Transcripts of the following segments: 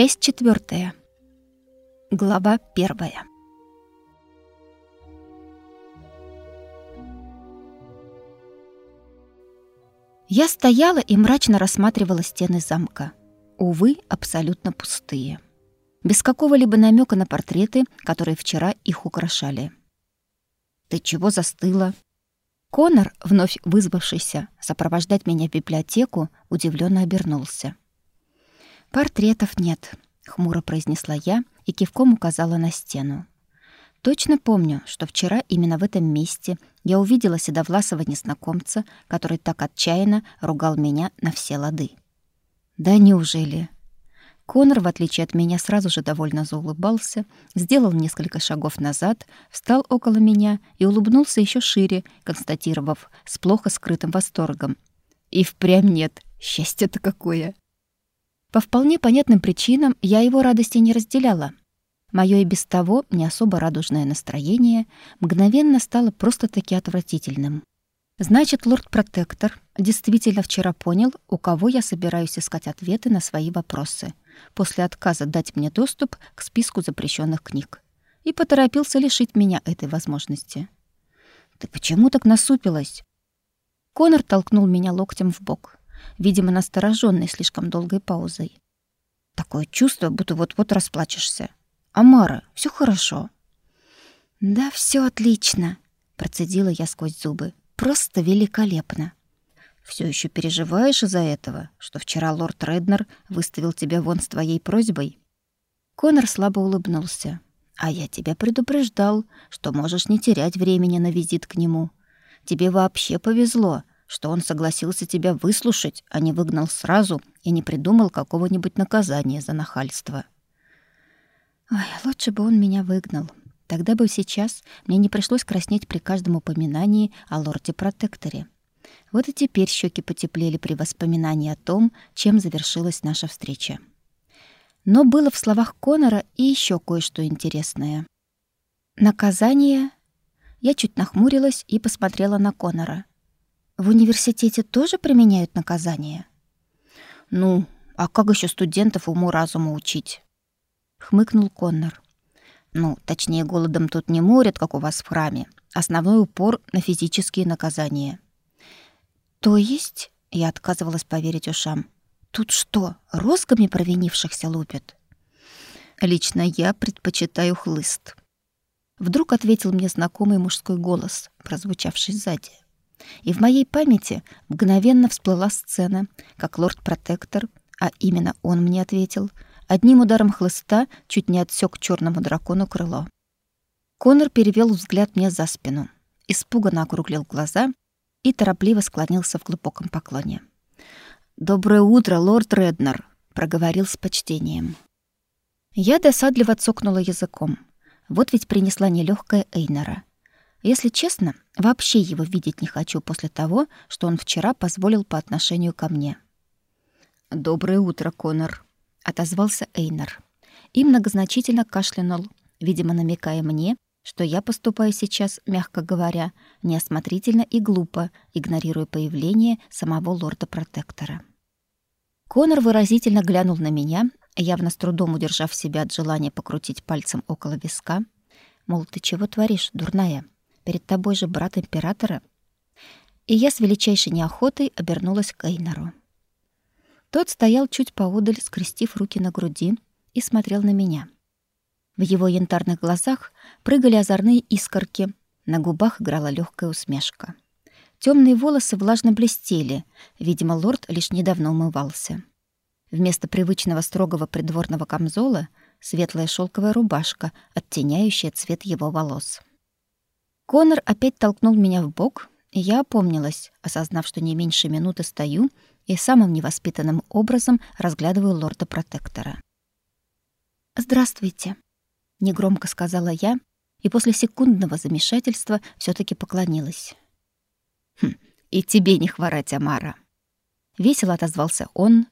Часть четвертая. Глава первая. Я стояла и мрачно рассматривала стены замка. Увы, абсолютно пустые. Без какого-либо намека на портреты, которые вчера их украшали. «Ты чего застыла?» Конор, вновь вызвавшийся сопровождать меня в библиотеку, удивленно обернулся. «Портретов нет», — хмуро произнесла я и кивком указала на стену. Точно помню, что вчера именно в этом месте я увидела седовласого незнакомца, который так отчаянно ругал меня на все лады. Да неужели? Конор, в отличие от меня, сразу же довольно заулыбался, сделал несколько шагов назад, встал около меня и улыбнулся еще шире, констатировав с плохо скрытым восторгом. И впрямь нет. Счастье-то какое! По вполне понятным причинам я его радости не разделяла. Моё и без того не особо радужное настроение мгновенно стало просто-таки отвратительным. Значит, лорд-протектор действительно вчера понял, у кого я собираюсь искать ответы на свои вопросы, после отказа дать мне доступ к списку запрещенных книг, и поторопился лишить меня этой возможности. «Ты почему так насупилась?» Конор толкнул меня локтем в бок видимо, настороженный слишком долгой паузой. Такое чувство, будто вот-вот расплачешься. Амара, все хорошо. Да, все отлично, процедила я сквозь зубы. Просто великолепно. Все еще переживаешь из-за этого, что вчера лорд Реднер выставил тебя вон с твоей просьбой? Конор слабо улыбнулся. А я тебя предупреждал, что можешь не терять времени на визит к нему. Тебе вообще повезло, что он согласился тебя выслушать, а не выгнал сразу и не придумал какого-нибудь наказания за нахальство. Ой, лучше бы он меня выгнал. Тогда бы сейчас мне не пришлось краснеть при каждом упоминании о лорде-протекторе. Вот и теперь щеки потеплели при воспоминании о том, чем завершилась наша встреча. Но было в словах Конора и еще кое-что интересное. Наказание... Я чуть нахмурилась и посмотрела на Конора. В университете тоже применяют наказание? Ну, а как еще студентов уму-разуму учить? Хмыкнул Коннор. Ну, точнее, голодом тут не морят, как у вас в храме. Основной упор на физические наказания. То есть, я отказывалась поверить ушам. Тут что, розгами провинившихся лупят? Лично я предпочитаю хлыст. Вдруг ответил мне знакомый мужской голос, прозвучавший сзади. И в моей памяти мгновенно всплыла сцена, как лорд-протектор, а именно он мне ответил, одним ударом хлыста чуть не отсек черному дракону крыло. Конор перевел взгляд мне за спину, испуганно округлил глаза и торопливо склонился в глубоком поклоне. «Доброе утро, лорд Реднер», — проговорил с почтением. Я досадливо цокнула языком. Вот ведь принесла нелегкая Эйнера — если честно, вообще его видеть не хочу после того, что он вчера позволил по отношению ко мне. «Доброе утро, Конор», — отозвался Эйнар. И многозначительно кашлянул, видимо, намекая мне, что я поступаю сейчас, мягко говоря, неосмотрительно и глупо, игнорируя появление самого лорда-протектора. Конор выразительно глянул на меня, явно с трудом удержав себя от желания покрутить пальцем около виска, мол, ты чего творишь, дурная? Перед тобой же брат императора. И я с величайшей неохотой обернулась к Эйнару. Тот стоял чуть поодаль, скрестив руки на груди, и смотрел на меня. В его янтарных глазах прыгали озорные искорки, на губах играла легкая усмешка. Темные волосы влажно блестели, видимо, лорд лишь недавно умывался. Вместо привычного строгого придворного камзола светлая шелковая рубашка, оттеняющая цвет его волос. Конор опять толкнул меня в бок, и я опомнилась, осознав, что не меньше минуты стою и самым невоспитанным образом разглядываю лорда-протектора. «Здравствуйте», — негромко сказала я, и после секундного замешательства все таки поклонилась. «Хм, и тебе не хворать, Амара!» Весело отозвался он.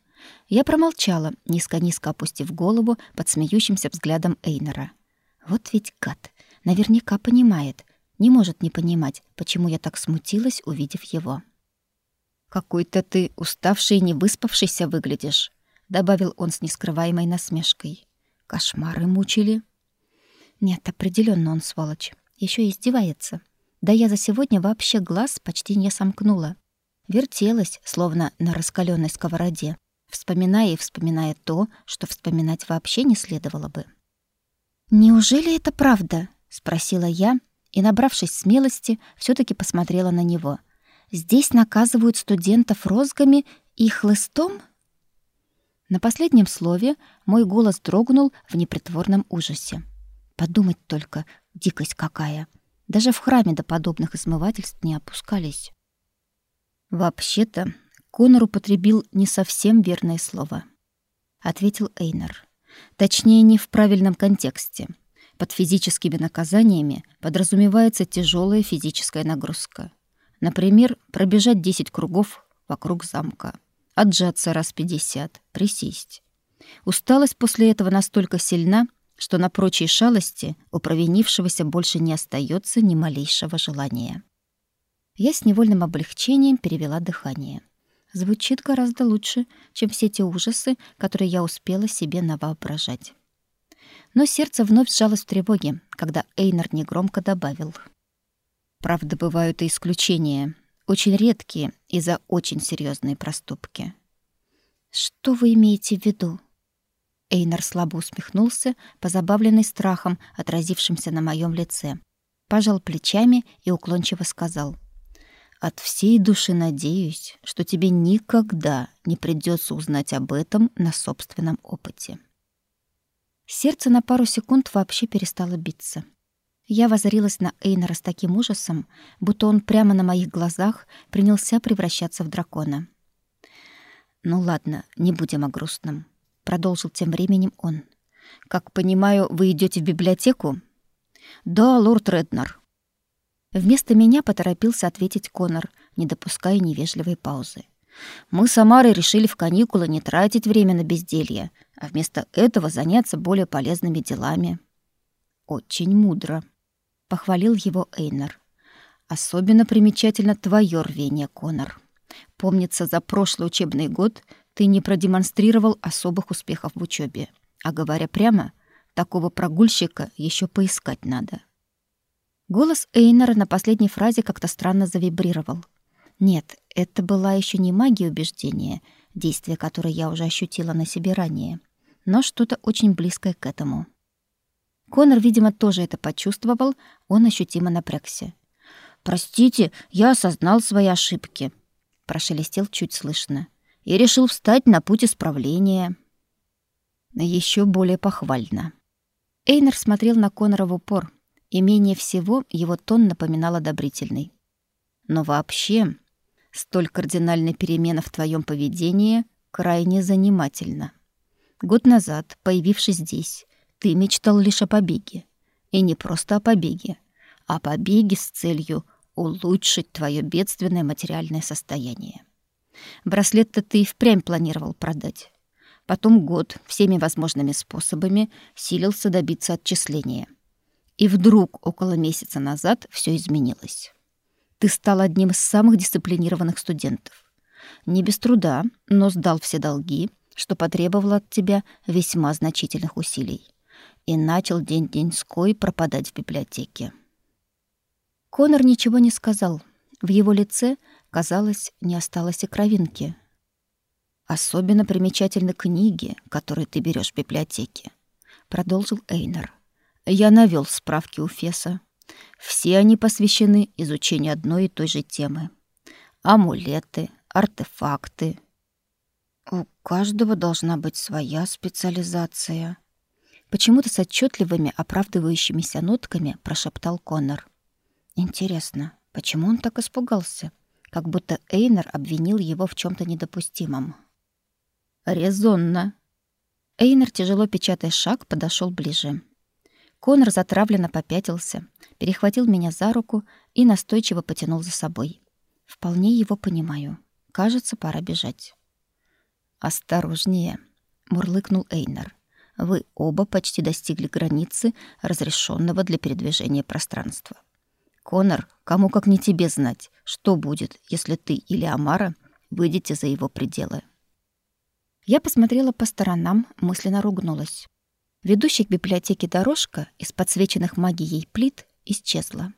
Я промолчала, низко-низко опустив голову под смеющимся взглядом Эйнера. Вот ведь гад, наверняка понимает, не может не понимать, почему я так смутилась, увидев его. «Какой-то ты уставший и не выспавшийся выглядишь», добавил он с нескрываемой насмешкой. Кошмары мучили. Нет, определенно он сволочь. Еще издевается. Да я за сегодня вообще глаз почти не сомкнула. Вертелась, словно на раскаленной сковороде, вспоминая и вспоминая то, что вспоминать вообще не следовало бы. «Неужели это правда?» — спросила я, и, набравшись смелости, все таки посмотрела на него. «Здесь наказывают студентов розгами и хлыстом?» На последнем слове мой голос дрогнул в непритворном ужасе. Подумать только, дикость какая. Даже в храме до подобных измывательств не опускались. Вообще-то, Конор употребил не совсем верное слово, ответил Эйнер. Точнее, не в правильном контексте. Под физическими наказаниями подразумевается тяжелая физическая нагрузка. Например, пробежать 10 кругов вокруг замка, отжаться раз 50, присесть. Усталость после этого настолько сильна, что на прочие шалости у провинившегося больше не остается ни малейшего желания. Я с невольным облегчением перевела дыхание. Звучит гораздо лучше, чем все те ужасы, которые я успела себе навоображать но сердце вновь сжалось в тревоге, когда Эйнер негромко добавил. «Правда, бывают и исключения, очень редкие и за очень серьезные проступки». «Что вы имеете в виду?» Эйнер слабо усмехнулся, позабавленный страхом, отразившимся на моем лице. Пожал плечами и уклончиво сказал. «От всей души надеюсь, что тебе никогда не придется узнать об этом на собственном опыте». Сердце на пару секунд вообще перестало биться. Я воззрилась на Эйнера с таким ужасом, будто он прямо на моих глазах принялся превращаться в дракона. «Ну ладно, не будем о грустном», — продолжил тем временем он. «Как понимаю, вы идете в библиотеку?» «Да, лорд Реднер». Вместо меня поторопился ответить Конор, не допуская невежливой паузы. Мы с Амарой решили в каникулы не тратить время на безделье, а вместо этого заняться более полезными делами. Очень мудро, похвалил его Эйнер. Особенно примечательно твое рвение, Конор. Помнится, за прошлый учебный год ты не продемонстрировал особых успехов в учебе, а говоря прямо, такого прогульщика еще поискать надо. Голос Эйнера на последней фразе как-то странно завибрировал. Нет, это была еще не магия убеждения, действие которое я уже ощутила на себе ранее, но что-то очень близкое к этому. Конор, видимо, тоже это почувствовал, он ощутимо напрягся. «Простите, я осознал свои ошибки», — прошелестел чуть слышно, «и решил встать на путь исправления». Еще более похвально. Эйнер смотрел на Конора в упор, и менее всего его тон напоминал одобрительный. Но вообще, Столь кардинальная перемена в твоем поведении крайне занимательна. Год назад, появившись здесь, ты мечтал лишь о побеге. И не просто о побеге, а о побеге с целью улучшить твое бедственное материальное состояние. Браслет-то ты и впрямь планировал продать. Потом год всеми возможными способами силился добиться отчисления. И вдруг около месяца назад все изменилось. Ты стал одним из самых дисциплинированных студентов. Не без труда, но сдал все долги, что потребовало от тебя весьма значительных усилий. И начал день-деньской пропадать в библиотеке. Конор ничего не сказал. В его лице, казалось, не осталось и кровинки. Особенно примечательны книги, которые ты берешь в библиотеке, продолжил Эйнер. Я навел справки у Феса. Все они посвящены изучению одной и той же темы. Амулеты, артефакты. Каждого должна быть своя специализация. Почему-то с отчетливыми оправдывающимися нотками прошептал Коннор. Интересно, почему он так испугался? Как будто Эйнер обвинил его в чем то недопустимом. Резонно. Эйнер, тяжело печатая шаг, подошел ближе. Конор затравленно попятился, перехватил меня за руку и настойчиво потянул за собой. Вполне его понимаю. Кажется, пора бежать. «Осторожнее», — мурлыкнул Эйнар. «Вы оба почти достигли границы разрешенного для передвижения пространства. Конор, кому как не тебе знать, что будет, если ты или Амара выйдете за его пределы». Я посмотрела по сторонам, мысленно ругнулась. Ведущая к библиотеке дорожка из подсвеченных магией плит исчезла.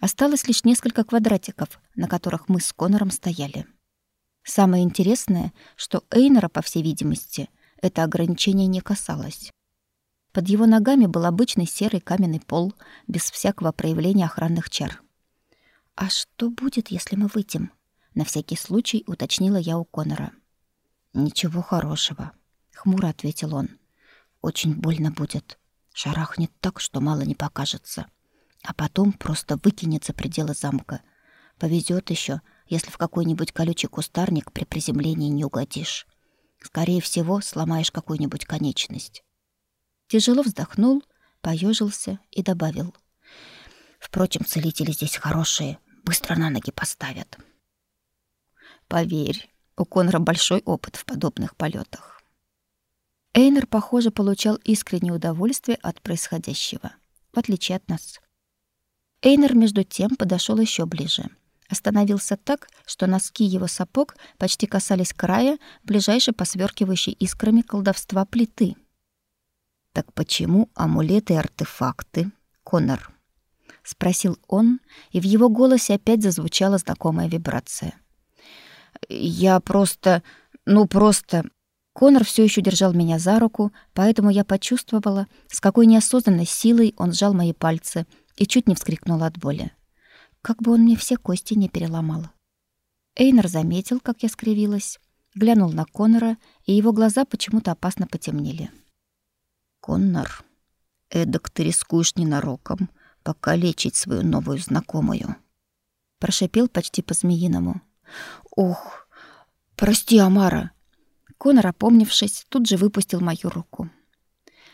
Осталось лишь несколько квадратиков, на которых мы с Конором стояли. Самое интересное, что Эйнера, по всей видимости, это ограничение не касалось. Под его ногами был обычный серый каменный пол, без всякого проявления охранных чар. «А что будет, если мы выйдем?» — на всякий случай уточнила я у Конора. «Ничего хорошего», — хмуро ответил он. «Очень больно будет. Шарахнет так, что мало не покажется. А потом просто выкинется пределы замка. Повезет еще, если в какой-нибудь колючий кустарник при приземлении не угодишь. Скорее всего, сломаешь какую-нибудь конечность». Тяжело вздохнул, поежился и добавил. «Впрочем, целители здесь хорошие, быстро на ноги поставят». «Поверь, у Конора большой опыт в подобных полетах. Эйнер, похоже, получал искреннее удовольствие от происходящего, в отличие от нас. Эйнер, между тем, подошел еще ближе. Остановился так, что носки его сапог почти касались края ближайшей посверкивающей искрами колдовства плиты. «Так почему амулеты и артефакты, Конор?» — спросил он, и в его голосе опять зазвучала знакомая вибрация. Я просто... Ну, просто... Конор все еще держал меня за руку, поэтому я почувствовала, с какой неосознанной силой он сжал мои пальцы и чуть не вскрикнула от боли. Как бы он мне все кости не переломал. Эйнер заметил, как я скривилась, глянул на Конора, и его глаза почему-то опасно потемнели. «Коннор, эдак ты рискуешь ненароком покалечить свою новую знакомую», — прошипел почти по-змеиному. «Ох, прости, Амара!» Конор, опомнившись, тут же выпустил мою руку.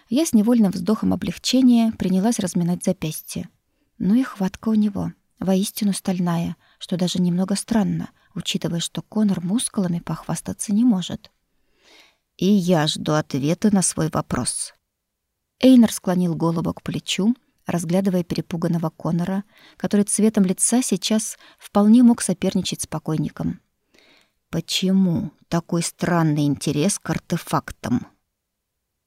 Я с невольным вздохом облегчения принялась разминать запястье. Ну и хватка у него, воистину стальная, что даже немного странно, учитывая, что Конор мускулами похвастаться не может. И я жду ответа на свой вопрос. Эйнер склонил голову к плечу, разглядывая перепуганного Конора, который цветом лица сейчас вполне мог соперничать с покойником. Почему такой странный интерес к артефактам?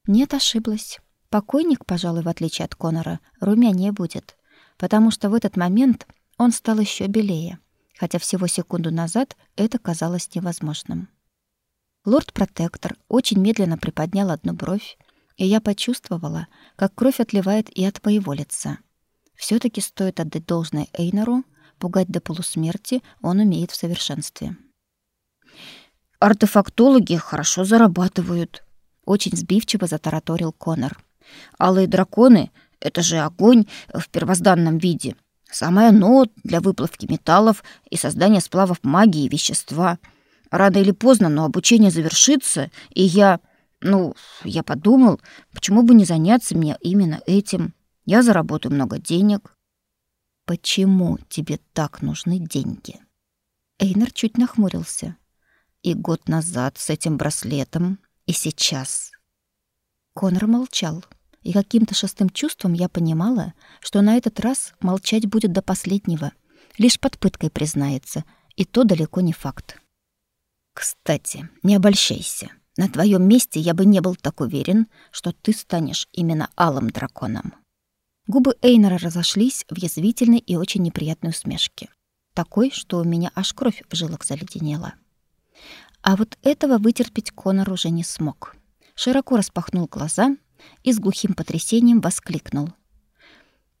Нет, ошиблась. Покойник, пожалуй, в отличие от Конора, румянее будет, потому что в этот момент он стал еще белее, хотя всего секунду назад это казалось невозможным. Лорд-протектор очень медленно приподнял одну бровь, и я почувствовала, как кровь отливает и от моего лица. все таки стоит отдать должное Эйнору, пугать до полусмерти он умеет в совершенстве. «Артефактологи хорошо зарабатывают», — очень сбивчиво затараторил Конор. «Алые драконы — это же огонь в первозданном виде. Самое оно для выплавки металлов и создания сплавов магии и вещества. Рано или поздно, но обучение завершится, и я...» Ну, я подумал, почему бы не заняться мне именно этим? Я заработаю много денег. Почему тебе так нужны деньги? Эйнер чуть нахмурился. И год назад с этим браслетом, и сейчас. Конор молчал, и каким-то шестым чувством я понимала, что на этот раз молчать будет до последнего, лишь под пыткой признается, и то далеко не факт. Кстати, не обольщайся. На твоем месте я бы не был так уверен, что ты станешь именно алым драконом. Губы Эйнера разошлись в язвительной и очень неприятной усмешке. Такой, что у меня аж кровь в жилах заледенела. А вот этого вытерпеть Конор уже не смог. Широко распахнул глаза и с глухим потрясением воскликнул.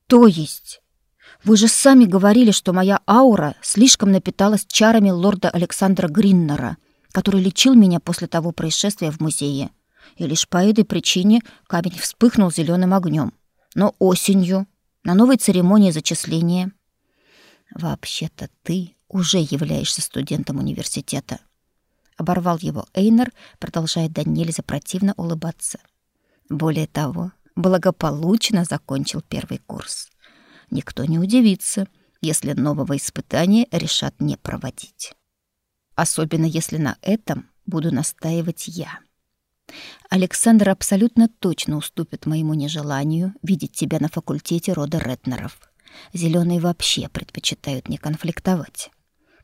«То есть? Вы же сами говорили, что моя аура слишком напиталась чарами лорда Александра Гриннера, который лечил меня после того происшествия в музее. И лишь по этой причине камень вспыхнул зеленым огнем. Но осенью, на новой церемонии зачисления... «Вообще-то ты уже являешься студентом университета», — оборвал его Эйнер, продолжая до нельзя противно улыбаться. Более того, благополучно закончил первый курс. Никто не удивится, если нового испытания решат не проводить особенно если на этом буду настаивать я. Александр абсолютно точно уступит моему нежеланию видеть тебя на факультете рода Ретнеров. Зеленые вообще предпочитают не конфликтовать.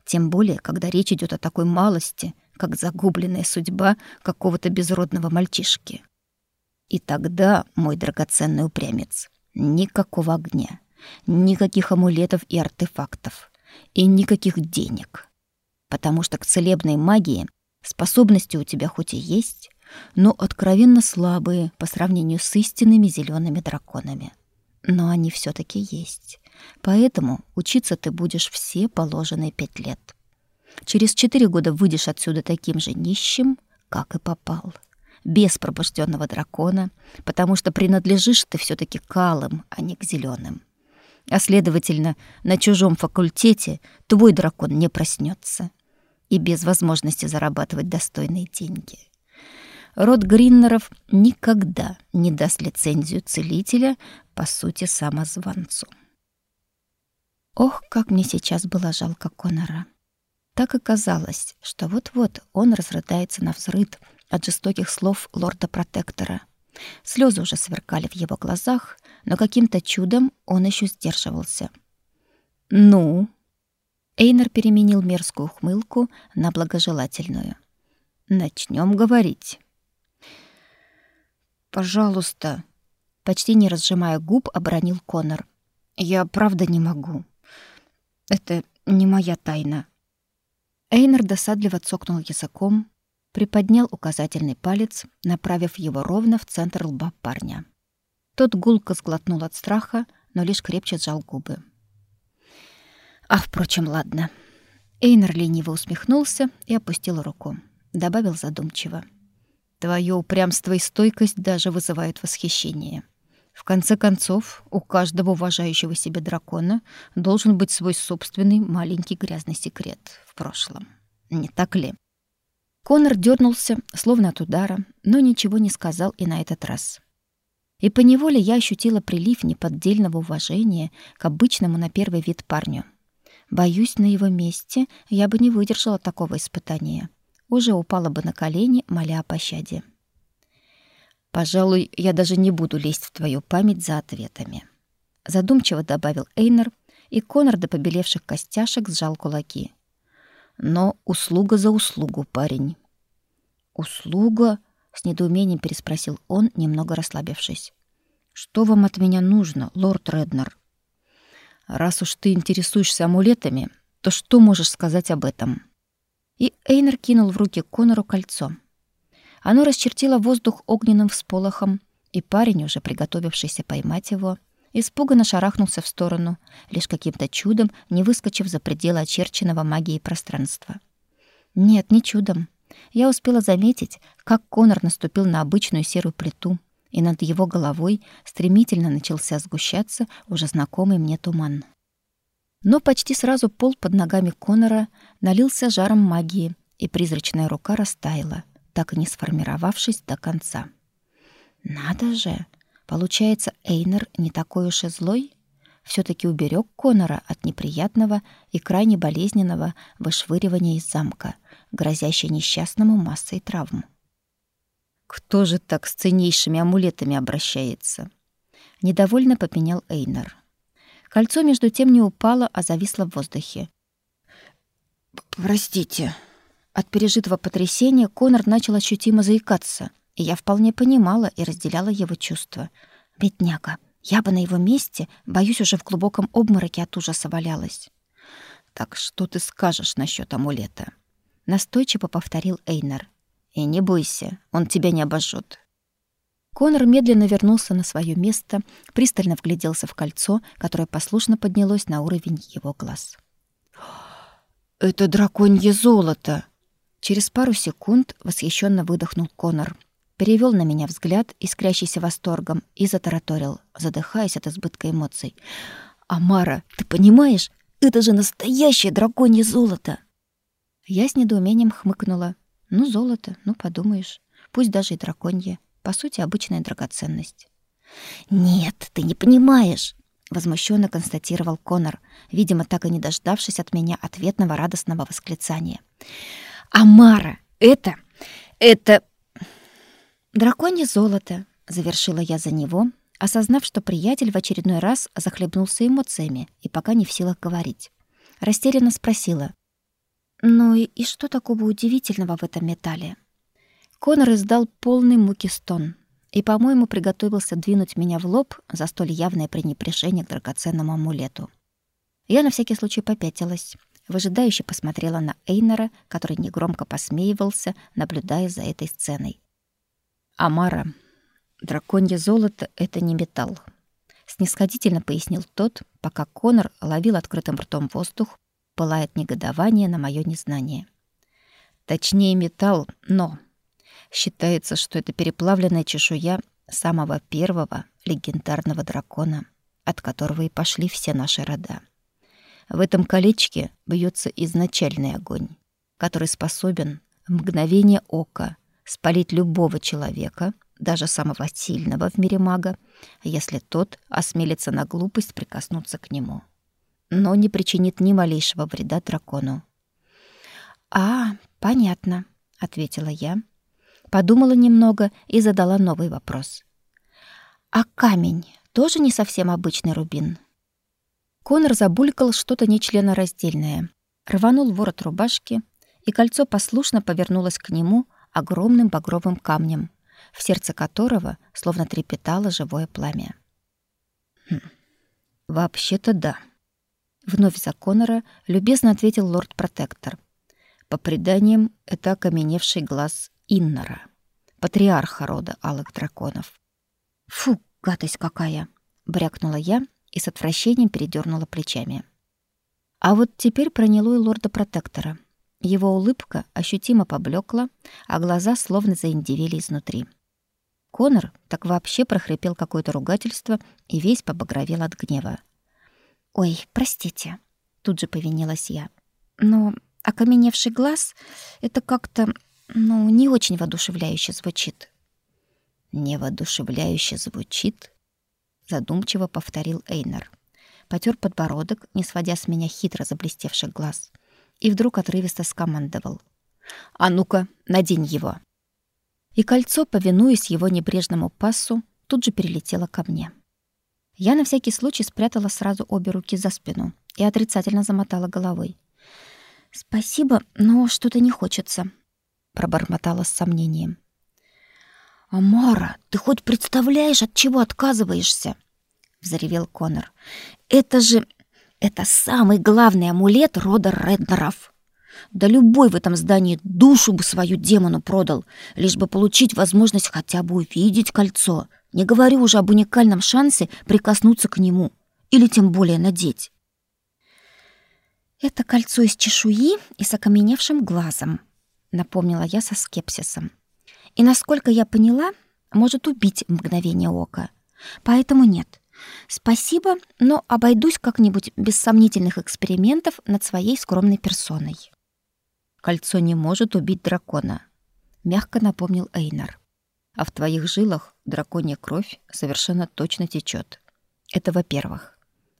Тем более, когда речь идет о такой малости, как загубленная судьба какого-то безродного мальчишки. И тогда, мой драгоценный упрямец, никакого огня, никаких амулетов и артефактов, и никаких денег. Потому что к целебной магии способности у тебя хоть и есть, но откровенно слабые по сравнению с истинными зелеными драконами. Но они все таки есть. Поэтому учиться ты будешь все положенные пять лет. Через четыре года выйдешь отсюда таким же нищим, как и попал. Без пробужденного дракона, потому что принадлежишь ты все таки к алым, а не к зеленым. А следовательно, на чужом факультете твой дракон не проснется и без возможности зарабатывать достойные деньги. Род Гриннеров никогда не даст лицензию целителя, по сути, самозванцу. Ох, как мне сейчас было жалко Конора. Так и казалось, что вот-вот он разрыдается на взрыд от жестоких слов лорда-протектора. Слезы уже сверкали в его глазах, но каким-то чудом он еще сдерживался. «Ну?» Эйнер переменил мерзкую ухмылку на благожелательную. «Начнем говорить». «Пожалуйста», — почти не разжимая губ, обронил Конор. «Я правда не могу. Это не моя тайна». Эйнер досадливо цокнул языком, приподнял указательный палец, направив его ровно в центр лба парня. Тот гулко сглотнул от страха, но лишь крепче сжал губы. А, впрочем, ладно. Эйнер лениво усмехнулся и опустил руку. Добавил задумчиво. Твое упрямство и стойкость даже вызывают восхищение. В конце концов, у каждого уважающего себя дракона должен быть свой собственный маленький грязный секрет в прошлом. Не так ли? Конор дернулся, словно от удара, но ничего не сказал и на этот раз. И поневоле я ощутила прилив неподдельного уважения к обычному на первый вид парню. Боюсь, на его месте я бы не выдержала такого испытания уже упала бы на колени, моля о пощаде. «Пожалуй, я даже не буду лезть в твою память за ответами», — задумчиво добавил Эйнер, и Конор до побелевших костяшек сжал кулаки. «Но услуга за услугу, парень». «Услуга?» — с недоумением переспросил он, немного расслабившись. «Что вам от меня нужно, лорд Реднер?» «Раз уж ты интересуешься амулетами, то что можешь сказать об этом?» и Эйнер кинул в руки Конору кольцо. Оно расчертило воздух огненным всполохом, и парень, уже приготовившийся поймать его, испуганно шарахнулся в сторону, лишь каким-то чудом не выскочив за пределы очерченного магией пространства. Нет, не чудом. Я успела заметить, как Конор наступил на обычную серую плиту, и над его головой стремительно начался сгущаться уже знакомый мне туман. Но почти сразу пол под ногами Конора налился жаром магии, и призрачная рука растаяла, так и не сформировавшись до конца. Надо же, получается, Эйнер не такой уж и злой, все таки уберег Конора от неприятного и крайне болезненного вышвыривания из замка, грозящей несчастному массой травм. Кто же так с ценнейшими амулетами обращается? Недовольно попенял Эйнер. Кольцо между тем не упало, а зависло в воздухе. «Простите». От пережитого потрясения Конор начал ощутимо заикаться, и я вполне понимала и разделяла его чувства. «Бедняга, я бы на его месте, боюсь, уже в глубоком обмороке от ужаса валялась». «Так что ты скажешь насчет амулета?» Настойчиво повторил Эйнар. «И не бойся, он тебя не обожжет. Конор медленно вернулся на свое место, пристально вгляделся в кольцо, которое послушно поднялось на уровень его глаз. «Это драконье золото!» Через пару секунд восхищенно выдохнул Конор, перевел на меня взгляд, искрящийся восторгом, и затараторил, задыхаясь от избытка эмоций. «Амара, ты понимаешь? Это же настоящее драконье золото!» Я с недоумением хмыкнула. «Ну, золото, ну, подумаешь. Пусть даже и драконье. По сути, обычная драгоценность. «Нет, ты не понимаешь!» — возмущенно констатировал Конор, видимо, так и не дождавшись от меня ответного радостного восклицания. «Амара, это... это...» «Драконье золото», — завершила я за него, осознав, что приятель в очередной раз захлебнулся эмоциями и пока не в силах говорить. Растерянно спросила. Ну и, и что такого удивительного в этом металле? Конор издал полный муки стон и, по-моему, приготовился двинуть меня в лоб за столь явное пренебрежение к драгоценному амулету. Я на всякий случай попятилась, выжидающе посмотрела на Эйнера, который негромко посмеивался, наблюдая за этой сценой. «Амара, драконье золото — это не металл», — снисходительно пояснил тот, пока Конор ловил открытым ртом воздух, пылает негодование на мое незнание. Точнее, металл, но считается, что это переплавленная чешуя самого первого легендарного дракона, от которого и пошли все наши рода. В этом колечке бьется изначальный огонь, который способен в мгновение ока спалить любого человека, даже самого сильного в мире мага, если тот осмелится на глупость прикоснуться к нему но не причинит ни малейшего вреда дракону. «А, понятно», — ответила я. Подумала немного и задала новый вопрос. «А камень тоже не совсем обычный рубин?» Конор забулькал что-то нечленораздельное, рванул ворот рубашки, и кольцо послушно повернулось к нему огромным багровым камнем, в сердце которого словно трепетало живое пламя. «Хм, «Вообще-то да», Вновь за Конора любезно ответил лорд-протектор. По преданиям, это окаменевший глаз Иннора, патриарха рода алых драконов. «Фу, гадость какая!» — брякнула я и с отвращением передернула плечами. А вот теперь проняло и лорда-протектора. Его улыбка ощутимо поблекла, а глаза словно заиндивели изнутри. Конор так вообще прохрипел какое-то ругательство и весь побагровел от гнева. «Ой, простите», — тут же повинилась я. «Но окаменевший глаз — это как-то, ну, не очень воодушевляюще звучит». «Не воодушевляюще звучит?» — задумчиво повторил Эйнер. Потер подбородок, не сводя с меня хитро заблестевших глаз, и вдруг отрывисто скомандовал. «А ну-ка, надень его!» И кольцо, повинуясь его небрежному пассу, тут же перелетело ко мне. Я на всякий случай спрятала сразу обе руки за спину и отрицательно замотала головой. «Спасибо, но что-то не хочется», — пробормотала с сомнением. «Амара, ты хоть представляешь, от чего отказываешься?» — взревел Конор. «Это же... это самый главный амулет рода Реднеров. Да любой в этом здании душу бы свою демону продал, лишь бы получить возможность хотя бы увидеть кольцо, не говорю уже об уникальном шансе прикоснуться к нему или тем более надеть. Это кольцо из чешуи и с окаменевшим глазом, напомнила я со скепсисом. И насколько я поняла, может убить мгновение ока. Поэтому нет. Спасибо, но обойдусь как-нибудь без сомнительных экспериментов над своей скромной персоной. Кольцо не может убить дракона, мягко напомнил Эйнар а в твоих жилах драконья кровь совершенно точно течет. Это во-первых.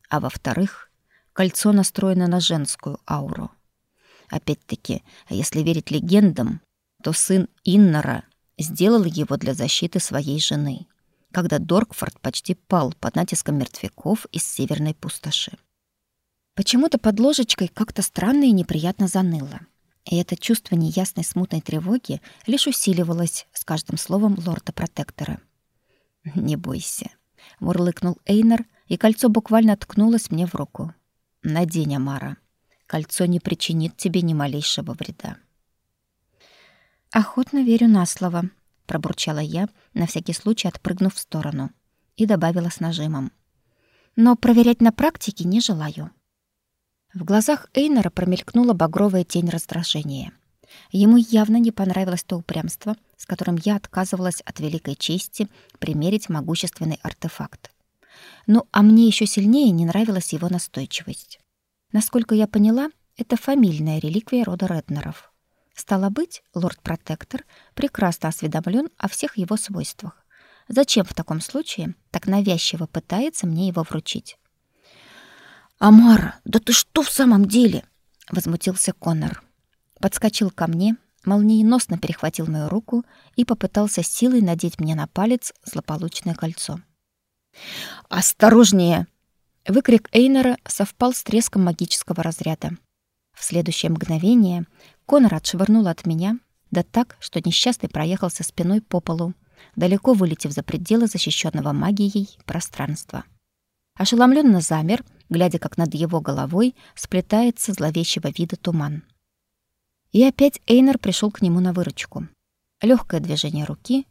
А во-вторых, кольцо настроено на женскую ауру. Опять-таки, если верить легендам, то сын Иннора сделал его для защиты своей жены, когда Доркфорд почти пал под натиском мертвяков из северной пустоши. Почему-то под ложечкой как-то странно и неприятно заныло. И это чувство неясной смутной тревоги лишь усиливалось с каждым словом лорда-протектора. «Не бойся», — мурлыкнул Эйнер, и кольцо буквально ткнулось мне в руку. «Надень, Амара. Кольцо не причинит тебе ни малейшего вреда». «Охотно верю на слово», — пробурчала я, на всякий случай отпрыгнув в сторону, и добавила с нажимом. «Но проверять на практике не желаю». В глазах Эйнера промелькнула багровая тень раздражения. Ему явно не понравилось то упрямство, с которым я отказывалась от великой чести примерить могущественный артефакт. Ну, а мне еще сильнее не нравилась его настойчивость. Насколько я поняла, это фамильная реликвия рода Реднеров. Стало быть, лорд-протектор прекрасно осведомлен о всех его свойствах. Зачем в таком случае так навязчиво пытается мне его вручить? «Амара, да ты что в самом деле?» — возмутился Коннор. Подскочил ко мне, молниеносно перехватил мою руку и попытался силой надеть мне на палец злополучное кольцо. «Осторожнее!» Выкрик Эйнера совпал с треском магического разряда. В следующее мгновение Конор отшвырнул от меня, да так, что несчастный проехался спиной по полу, далеко вылетев за пределы защищенного магией пространства. Ошеломленно замер, глядя, как над его головой сплетается зловещего вида туман. И опять Эйнер пришел к нему на выручку. Легкое движение руки,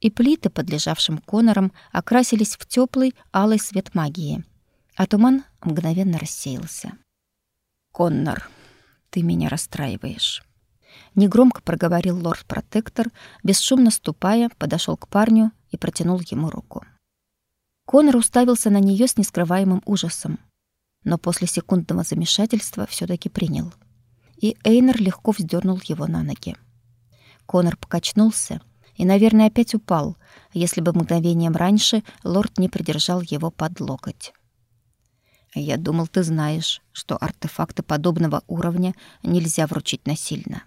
и плиты под лежавшим Конором окрасились в теплый алый свет магии, а туман мгновенно рассеялся. «Коннор, ты меня расстраиваешь». Негромко проговорил лорд-протектор, бесшумно ступая, подошел к парню и протянул ему руку. Конор уставился на нее с нескрываемым ужасом, но после секундного замешательства все таки принял. И Эйнер легко вздернул его на ноги. Конор покачнулся и, наверное, опять упал, если бы мгновением раньше лорд не придержал его под локоть. Я думал, ты знаешь, что артефакты подобного уровня нельзя вручить насильно.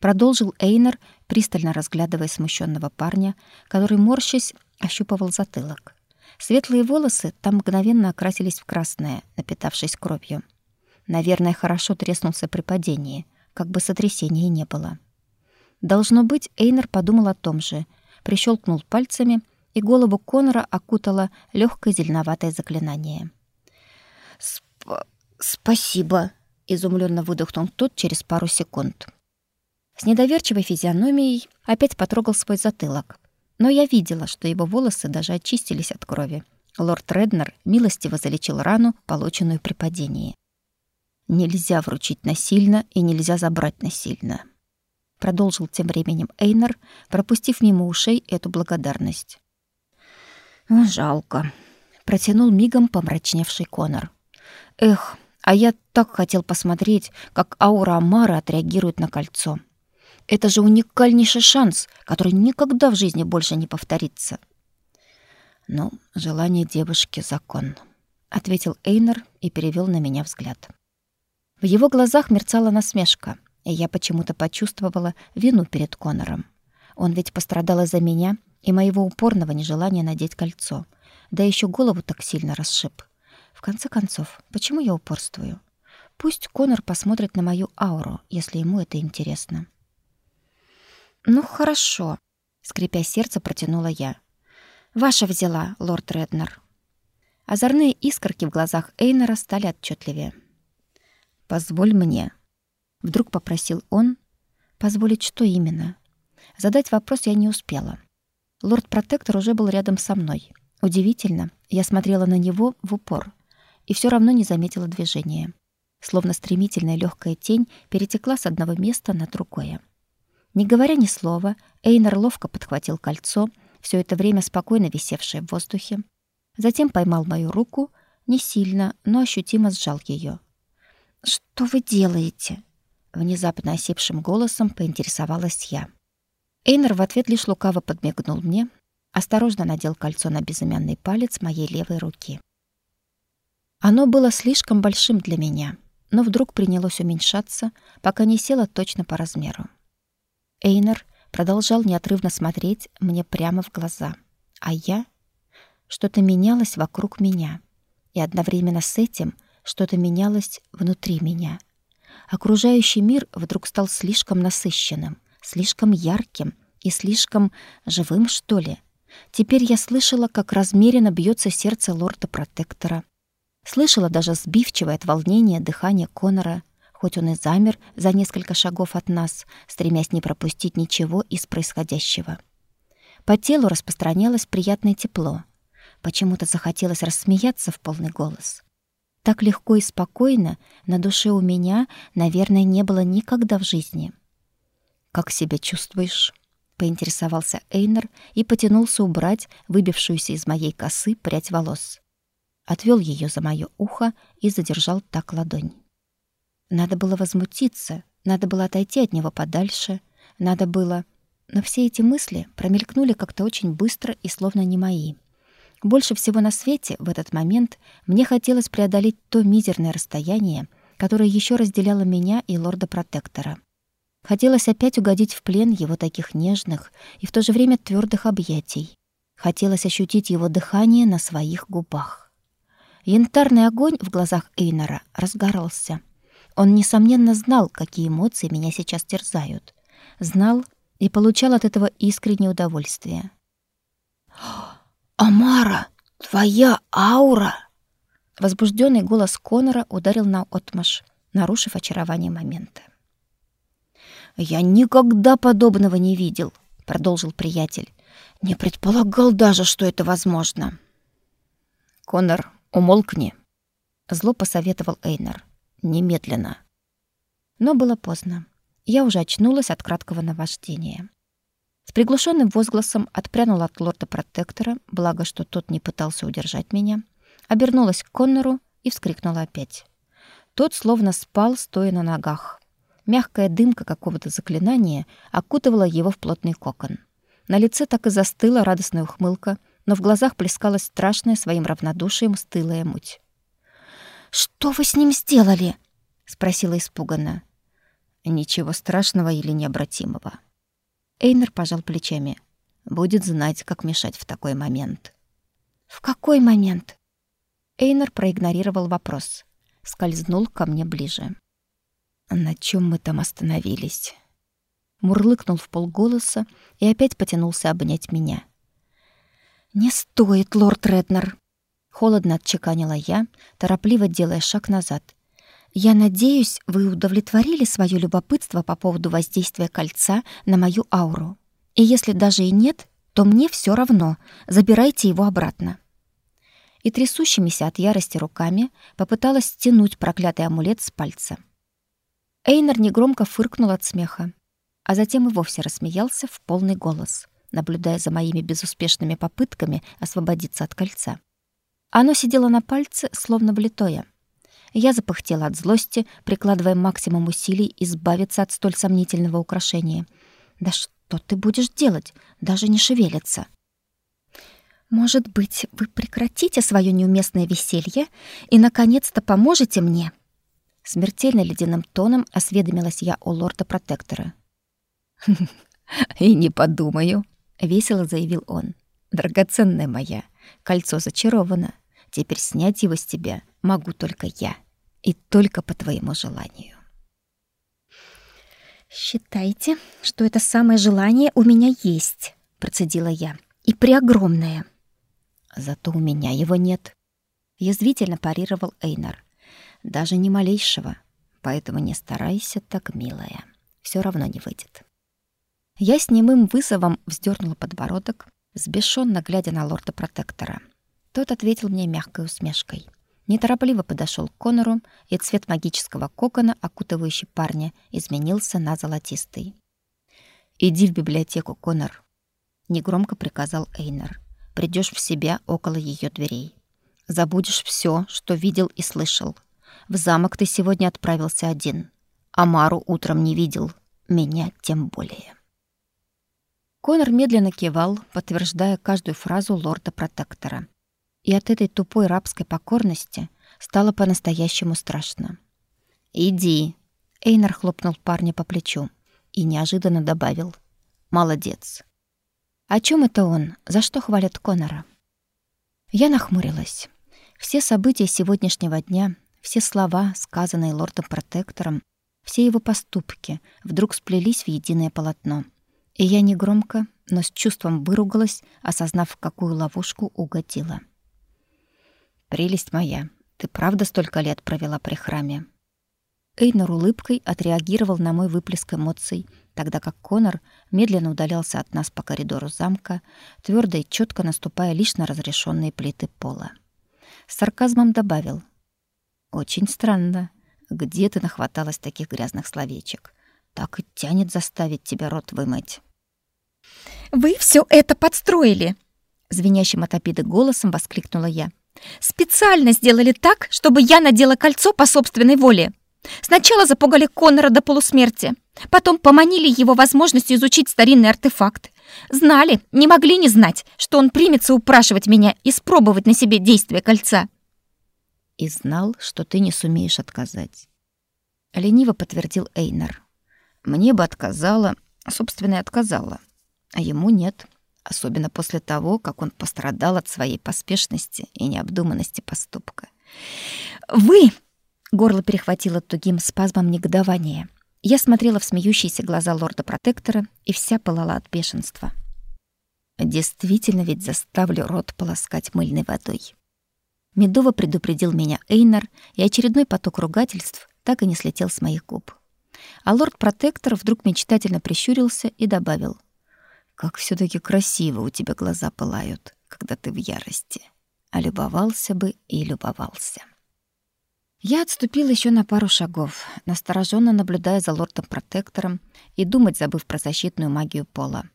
Продолжил Эйнер, пристально разглядывая смущенного парня, который, морщась, ощупывал затылок. Светлые волосы там мгновенно окрасились в красное, напитавшись кровью. Наверное, хорошо треснулся при падении, как бы сотрясения не было. Должно быть, Эйнер подумал о том же, прищелкнул пальцами, и голову Конора окутало легкое зеленоватое заклинание. Сп «Спасибо», — изумленно выдохнул тот через пару секунд. С недоверчивой физиономией опять потрогал свой затылок. Но я видела, что его волосы даже очистились от крови. Лорд Реднер милостиво залечил рану, полученную при падении. «Нельзя вручить насильно и нельзя забрать насильно», — продолжил тем временем Эйнер, пропустив мимо ушей эту благодарность. «Жалко», — протянул мигом помрачневший Конор. Эх, а я так хотел посмотреть, как аура Амары отреагирует на кольцо. Это же уникальнейший шанс, который никогда в жизни больше не повторится. Ну, желание девушки закон, ответил Эйнер и перевел на меня взгляд. В его глазах мерцала насмешка, и я почему-то почувствовала вину перед Конором. Он ведь пострадал из-за меня и моего упорного нежелания надеть кольцо, да еще голову так сильно расшиб. В конце концов, почему я упорствую? Пусть Конор посмотрит на мою ауру, если ему это интересно. Ну хорошо, скрипя сердце, протянула я. Ваша взяла, лорд Реднер. Озорные искорки в глазах Эйнера стали отчетливее. Позволь мне, вдруг попросил он. Позволить что именно? Задать вопрос я не успела. Лорд-протектор уже был рядом со мной. Удивительно, я смотрела на него в упор и все равно не заметила движения. Словно стремительная легкая тень перетекла с одного места на другое. Не говоря ни слова, Эйнер ловко подхватил кольцо, все это время спокойно висевшее в воздухе. Затем поймал мою руку, не сильно, но ощутимо сжал ее. «Что вы делаете?» Внезапно осипшим голосом поинтересовалась я. Эйнер в ответ лишь лукаво подмигнул мне, осторожно надел кольцо на безымянный палец моей левой руки. Оно было слишком большим для меня, но вдруг принялось уменьшаться, пока не село точно по размеру. Эйнер продолжал неотрывно смотреть мне прямо в глаза, а я что-то менялось вокруг меня, и одновременно с этим что-то менялось внутри меня. Окружающий мир вдруг стал слишком насыщенным, слишком ярким и слишком живым, что ли. Теперь я слышала, как размеренно бьется сердце лорда-протектора, Слышала даже сбивчивое от волнения дыхание Конора, хоть он и замер за несколько шагов от нас, стремясь не пропустить ничего из происходящего. По телу распространялось приятное тепло. Почему-то захотелось рассмеяться в полный голос. Так легко и спокойно на душе у меня, наверное, не было никогда в жизни. «Как себя чувствуешь?» — поинтересовался Эйнер и потянулся убрать выбившуюся из моей косы прядь волос отвел ее за мое ухо и задержал так ладонь. Надо было возмутиться, надо было отойти от него подальше, надо было... Но все эти мысли промелькнули как-то очень быстро и словно не мои. Больше всего на свете в этот момент мне хотелось преодолеть то мизерное расстояние, которое еще разделяло меня и лорда-протектора. Хотелось опять угодить в плен его таких нежных и в то же время твердых объятий. Хотелось ощутить его дыхание на своих губах. Янтарный огонь в глазах Эйнора разгорался. Он, несомненно, знал, какие эмоции меня сейчас терзают. Знал и получал от этого искреннее удовольствие. «Амара, твоя аура!» Возбужденный голос Конора ударил на отмаш, нарушив очарование момента. «Я никогда подобного не видел», — продолжил приятель. «Не предполагал даже, что это возможно». «Конор, умолкни», — зло посоветовал Эйнер. «Немедленно». Но было поздно. Я уже очнулась от краткого наваждения. С приглушенным возгласом отпрянула от лорда-протектора, благо, что тот не пытался удержать меня, обернулась к Коннору и вскрикнула опять. Тот словно спал, стоя на ногах. Мягкая дымка какого-то заклинания окутывала его в плотный кокон. На лице так и застыла радостная ухмылка, но в глазах плескалась страшная своим равнодушием стылая муть. «Что вы с ним сделали?» — спросила испуганно. «Ничего страшного или необратимого». Эйнер пожал плечами. «Будет знать, как мешать в такой момент». «В какой момент?» Эйнер проигнорировал вопрос. Скользнул ко мне ближе. На чем мы там остановились? Мурлыкнул в полголоса и опять потянулся обнять меня. «Не стоит, лорд Реднер!» Холодно отчеканила я, торопливо делая шаг назад. «Я надеюсь, вы удовлетворили свое любопытство по поводу воздействия кольца на мою ауру. И если даже и нет, то мне все равно. Забирайте его обратно» и трясущимися от ярости руками попыталась стянуть проклятый амулет с пальца. Эйнер негромко фыркнул от смеха, а затем и вовсе рассмеялся в полный голос, наблюдая за моими безуспешными попытками освободиться от кольца. Оно сидело на пальце, словно влитое. Я запыхтела от злости, прикладывая максимум усилий избавиться от столь сомнительного украшения. «Да что ты будешь делать? Даже не шевелиться!» «Может быть, вы прекратите свое неуместное веселье и, наконец-то, поможете мне?» Смертельно ледяным тоном осведомилась я у лорда-протектора. «И не подумаю», — весело заявил он. «Драгоценная моя, кольцо зачаровано. Теперь снять его с тебя могу только я. И только по твоему желанию». «Считайте, что это самое желание у меня есть», — процедила я. «И преогромное». «Зато у меня его нет», — язвительно парировал Эйнар. Даже ни малейшего. Поэтому не старайся так, милая. Все равно не выйдет. Я с немым вызовом вздернула подбородок, сбешенно глядя на лорда-протектора. Тот ответил мне мягкой усмешкой. Неторопливо подошел к Конору, и цвет магического кокона, окутывающий парня, изменился на золотистый. «Иди в библиотеку, Конор», — негромко приказал Эйнер. «Придешь в себя около ее дверей. Забудешь все, что видел и слышал. В замок ты сегодня отправился один. Амару утром не видел, меня тем более. Конор медленно кивал, подтверждая каждую фразу лорда-протектора. И от этой тупой рабской покорности стало по-настоящему страшно. «Иди», — Эйнар хлопнул парня по плечу и неожиданно добавил. «Молодец». О чем это он? За что хвалят Конора? Я нахмурилась. Все события сегодняшнего дня все слова, сказанные лордом-протектором, все его поступки вдруг сплелись в единое полотно. И я негромко, но с чувством выругалась, осознав, в какую ловушку угодила. «Прелесть моя, ты правда столько лет провела при храме?» Эйнор улыбкой отреагировал на мой выплеск эмоций, тогда как Конор медленно удалялся от нас по коридору замка, твердо и четко наступая лишь на разрешенные плиты пола. С сарказмом добавил — очень странно. Где ты нахваталась таких грязных словечек? Так и тянет заставить тебя рот вымыть. Вы все это подстроили, звенящим от обиды голосом воскликнула я. Специально сделали так, чтобы я надела кольцо по собственной воле. Сначала запугали Конора до полусмерти, потом поманили его возможностью изучить старинный артефакт. Знали, не могли не знать, что он примется упрашивать меня испробовать на себе действие кольца и знал, что ты не сумеешь отказать. Лениво подтвердил Эйнар. Мне бы отказала, собственно, и отказала, а ему нет, особенно после того, как он пострадал от своей поспешности и необдуманности поступка. Вы Горло перехватило тугим спазмом негодования. Я смотрела в смеющиеся глаза лорда-протектора и вся пылала от бешенства. Действительно ведь заставлю рот полоскать мыльной водой. Медово предупредил меня Эйнар, и очередной поток ругательств так и не слетел с моих губ. А лорд-протектор вдруг мечтательно прищурился и добавил: "Как все таки красиво у тебя глаза пылают, когда ты в ярости. А любовался бы и любовался". Я отступила еще на пару шагов, настороженно наблюдая за лордом-протектором и думать забыв про защитную магию пола.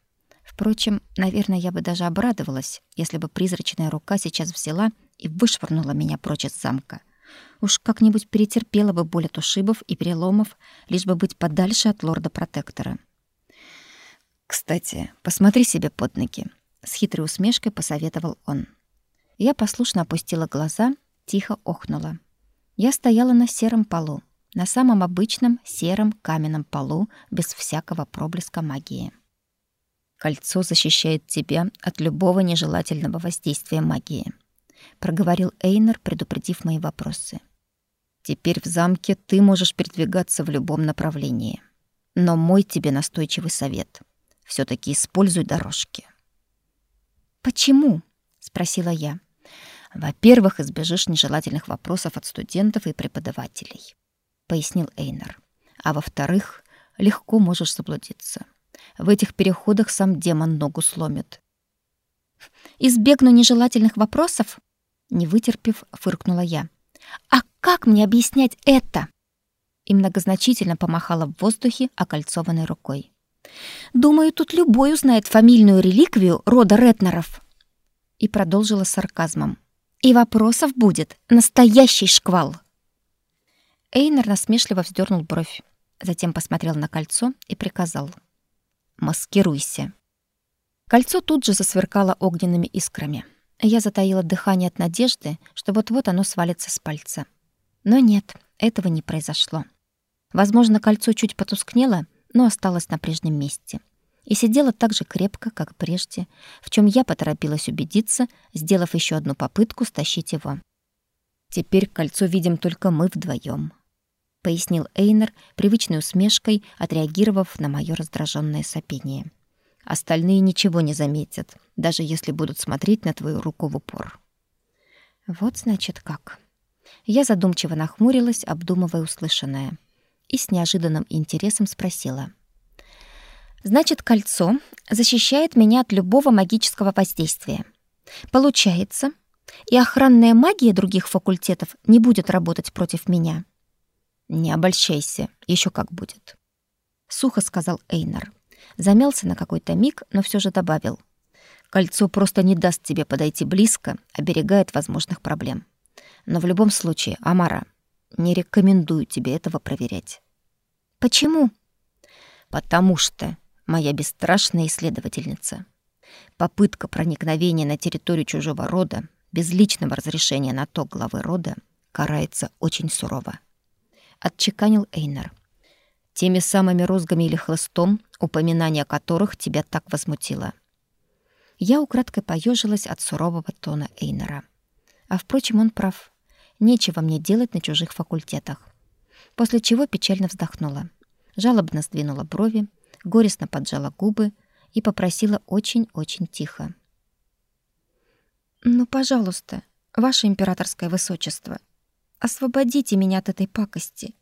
Впрочем, наверное, я бы даже обрадовалась, если бы призрачная рука сейчас взяла и вышвырнула меня прочь из замка. Уж как-нибудь перетерпела бы боль от ушибов и переломов, лишь бы быть подальше от лорда-протектора. «Кстати, посмотри себе под ноги», — с хитрой усмешкой посоветовал он. Я послушно опустила глаза, тихо охнула. Я стояла на сером полу, на самом обычном сером каменном полу, без всякого проблеска магии. Кольцо защищает тебя от любого нежелательного воздействия магии, проговорил Эйнер, предупредив мои вопросы. Теперь в замке ты можешь передвигаться в любом направлении. Но мой тебе настойчивый совет: все таки используй дорожки. Почему? спросила я. Во-первых, избежишь нежелательных вопросов от студентов и преподавателей, пояснил Эйнер. А во-вторых, легко можешь заблудиться. В этих переходах сам демон ногу сломит. Избегну нежелательных вопросов? Не вытерпев, фыркнула я. А как мне объяснять это? И многозначительно помахала в воздухе окольцованной рукой. Думаю, тут любой узнает фамильную реликвию рода Ретнеров. И продолжила сарказмом. И вопросов будет настоящий шквал. Эйнер насмешливо вздернул бровь, затем посмотрел на кольцо и приказал: Маскируйся. Кольцо тут же засверкало огненными искрами. Я затаила дыхание от надежды, что вот-вот оно свалится с пальца. Но нет, этого не произошло. Возможно, кольцо чуть потускнело, но осталось на прежнем месте. И сидело так же крепко, как прежде, в чем я поторопилась убедиться, сделав еще одну попытку стащить его. Теперь кольцо видим только мы вдвоем пояснил Эйнер привычной усмешкой, отреагировав на мое раздраженное сопение. Остальные ничего не заметят, даже если будут смотреть на твою руку в упор. Вот значит как. Я задумчиво нахмурилась, обдумывая услышанное, и с неожиданным интересом спросила: Значит, кольцо защищает меня от любого магического воздействия. Получается, и охранная магия других факультетов не будет работать против меня. Не обольщайся, еще как будет, сухо сказал Эйнар. Замялся на какой-то миг, но все же добавил: Кольцо просто не даст тебе подойти близко, оберегает возможных проблем. Но в любом случае, Амара, не рекомендую тебе этого проверять. Почему? Потому что моя бесстрашная исследовательница. Попытка проникновения на территорию чужого рода без личного разрешения на то главы рода карается очень сурово отчеканил Эйнер. Теми самыми розгами или хлыстом, упоминание которых тебя так возмутило. Я украдкой поежилась от сурового тона Эйнера. А впрочем, он прав. Нечего мне делать на чужих факультетах. После чего печально вздохнула, жалобно сдвинула брови, горестно поджала губы и попросила очень-очень тихо: "Ну, пожалуйста, ваше императорское высочество, Освободите меня от этой пакости.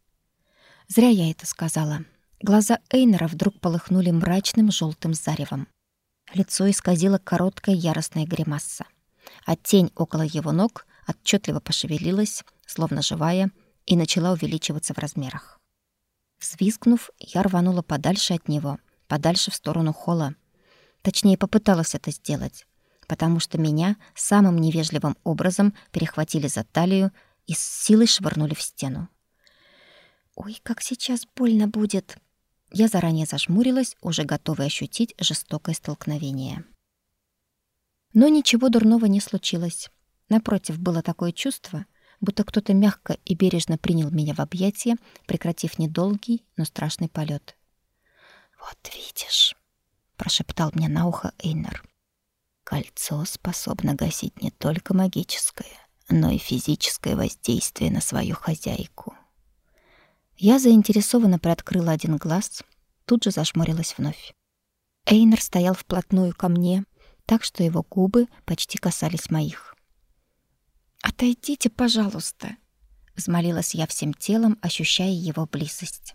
Зря я это сказала. Глаза Эйнера вдруг полыхнули мрачным желтым заревом. Лицо исказило короткая яростная гримаса, а тень около его ног отчетливо пошевелилась, словно живая, и начала увеличиваться в размерах. Взвизгнув, я рванула подальше от него, подальше в сторону холла. Точнее, попыталась это сделать, потому что меня самым невежливым образом перехватили за талию и с силой швырнули в стену. «Ой, как сейчас больно будет!» Я заранее зажмурилась, уже готовая ощутить жестокое столкновение. Но ничего дурного не случилось. Напротив, было такое чувство, будто кто-то мягко и бережно принял меня в объятия, прекратив недолгий, но страшный полет. «Вот видишь», — прошептал мне на ухо Эйнер, — «кольцо способно гасить не только магическое, но и физическое воздействие на свою хозяйку. Я заинтересованно приоткрыла один глаз, тут же зажмурилась вновь. Эйнер стоял вплотную ко мне, так что его губы почти касались моих. «Отойдите, пожалуйста», — взмолилась я всем телом, ощущая его близость.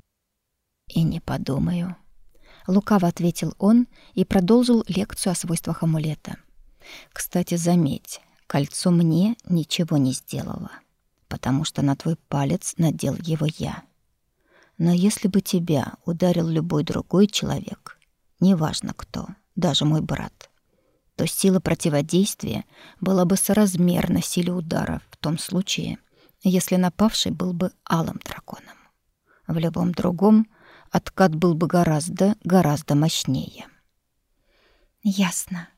«И не подумаю», — лукаво ответил он и продолжил лекцию о свойствах амулета. «Кстати, заметь, кольцо мне ничего не сделало, потому что на твой палец надел его я. Но если бы тебя ударил любой другой человек, неважно кто, даже мой брат, то сила противодействия была бы соразмерна силе удара в том случае, если напавший был бы алым драконом. В любом другом откат был бы гораздо, гораздо мощнее. Ясно.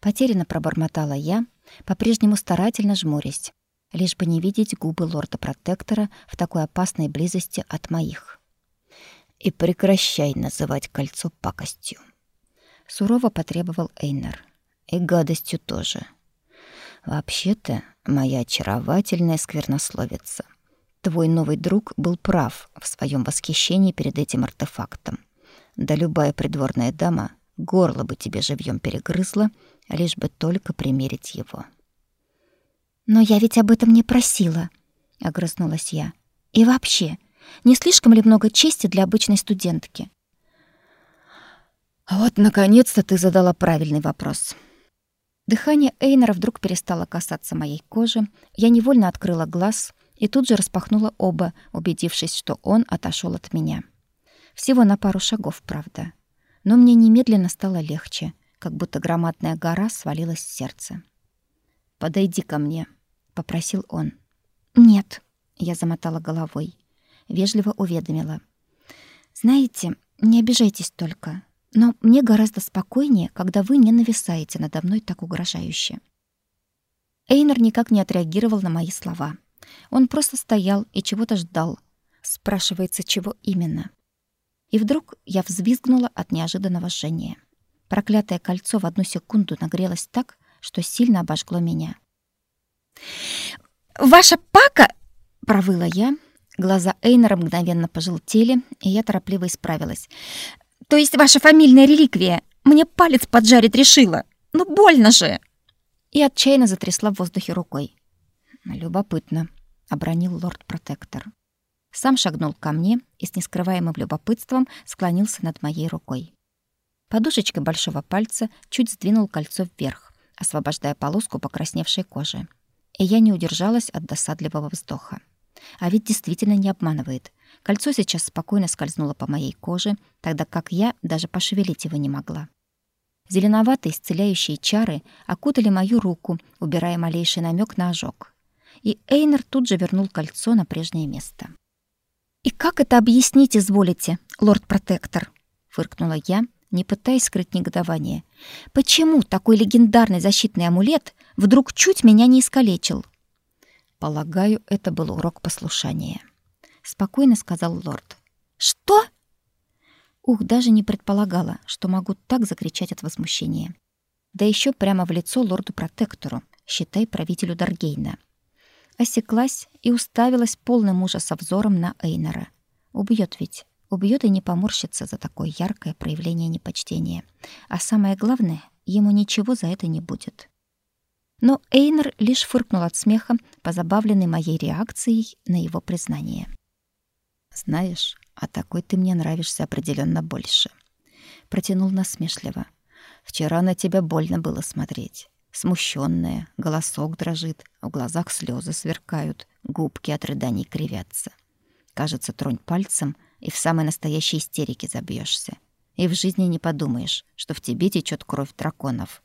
Потерянно пробормотала я, по-прежнему старательно жмурясь, лишь бы не видеть губы лорда-протектора в такой опасной близости от моих. И прекращай называть кольцо пакостью. Сурово потребовал Эйнер. И гадостью тоже. Вообще-то, моя очаровательная сквернословица, твой новый друг был прав в своем восхищении перед этим артефактом. Да любая придворная дама горло бы тебе живьем перегрызла, лишь бы только примерить его. «Но я ведь об этом не просила», — огрызнулась я. «И вообще, не слишком ли много чести для обычной студентки?» «Вот, наконец-то ты задала правильный вопрос». Дыхание Эйнера вдруг перестало касаться моей кожи. Я невольно открыла глаз и тут же распахнула оба, убедившись, что он отошел от меня. Всего на пару шагов, правда. Но мне немедленно стало легче, как будто громадная гора свалилась с сердца. «Подойди ко мне», — попросил он. «Нет», — я замотала головой. Вежливо уведомила. «Знаете, не обижайтесь только. Но мне гораздо спокойнее, когда вы не нависаете надо мной так угрожающе. Эйнер никак не отреагировал на мои слова. Он просто стоял и чего-то ждал. Спрашивается, чего именно. И вдруг я взвизгнула от неожиданного жжения. Проклятое кольцо в одну секунду нагрелось так, что сильно обожгло меня. «Ваша пака!» — провыла я. Глаза Эйнера мгновенно пожелтели, и я торопливо исправилась. То есть ваша фамильная реликвия. Мне палец поджарить решила. Ну больно же. И отчаянно затрясла в воздухе рукой. Любопытно, обронил лорд-протектор. Сам шагнул ко мне и с нескрываемым любопытством склонился над моей рукой. Подушечкой большого пальца чуть сдвинул кольцо вверх, освобождая полоску покрасневшей кожи. И я не удержалась от досадливого вздоха. А ведь действительно не обманывает. Кольцо сейчас спокойно скользнуло по моей коже, тогда как я даже пошевелить его не могла. Зеленоватые исцеляющие чары окутали мою руку, убирая малейший намек на ожог. И Эйнер тут же вернул кольцо на прежнее место. «И как это объяснить изволите, лорд-протектор?» — фыркнула я, не пытаясь скрыть негодование. «Почему такой легендарный защитный амулет вдруг чуть меня не искалечил?» Полагаю, это был урок послушания спокойно сказал лорд. Что? Ух, даже не предполагала, что могу так закричать от возмущения. Да еще прямо в лицо лорду-протектору, считай правителю Даргейна. Осеклась и уставилась полным ужаса взором на Эйнера. Убьет ведь, убьет и не поморщится за такое яркое проявление непочтения. А самое главное, ему ничего за это не будет. Но Эйнер лишь фыркнул от смеха, позабавленный моей реакцией на его признание. Знаешь, а такой ты мне нравишься определенно больше. Протянул насмешливо. Вчера на тебя больно было смотреть. Смущенная, голосок дрожит, в глазах слезы сверкают, губки от рыданий кривятся. Кажется, тронь пальцем и в самой настоящей истерике забьешься. И в жизни не подумаешь, что в тебе течет кровь драконов.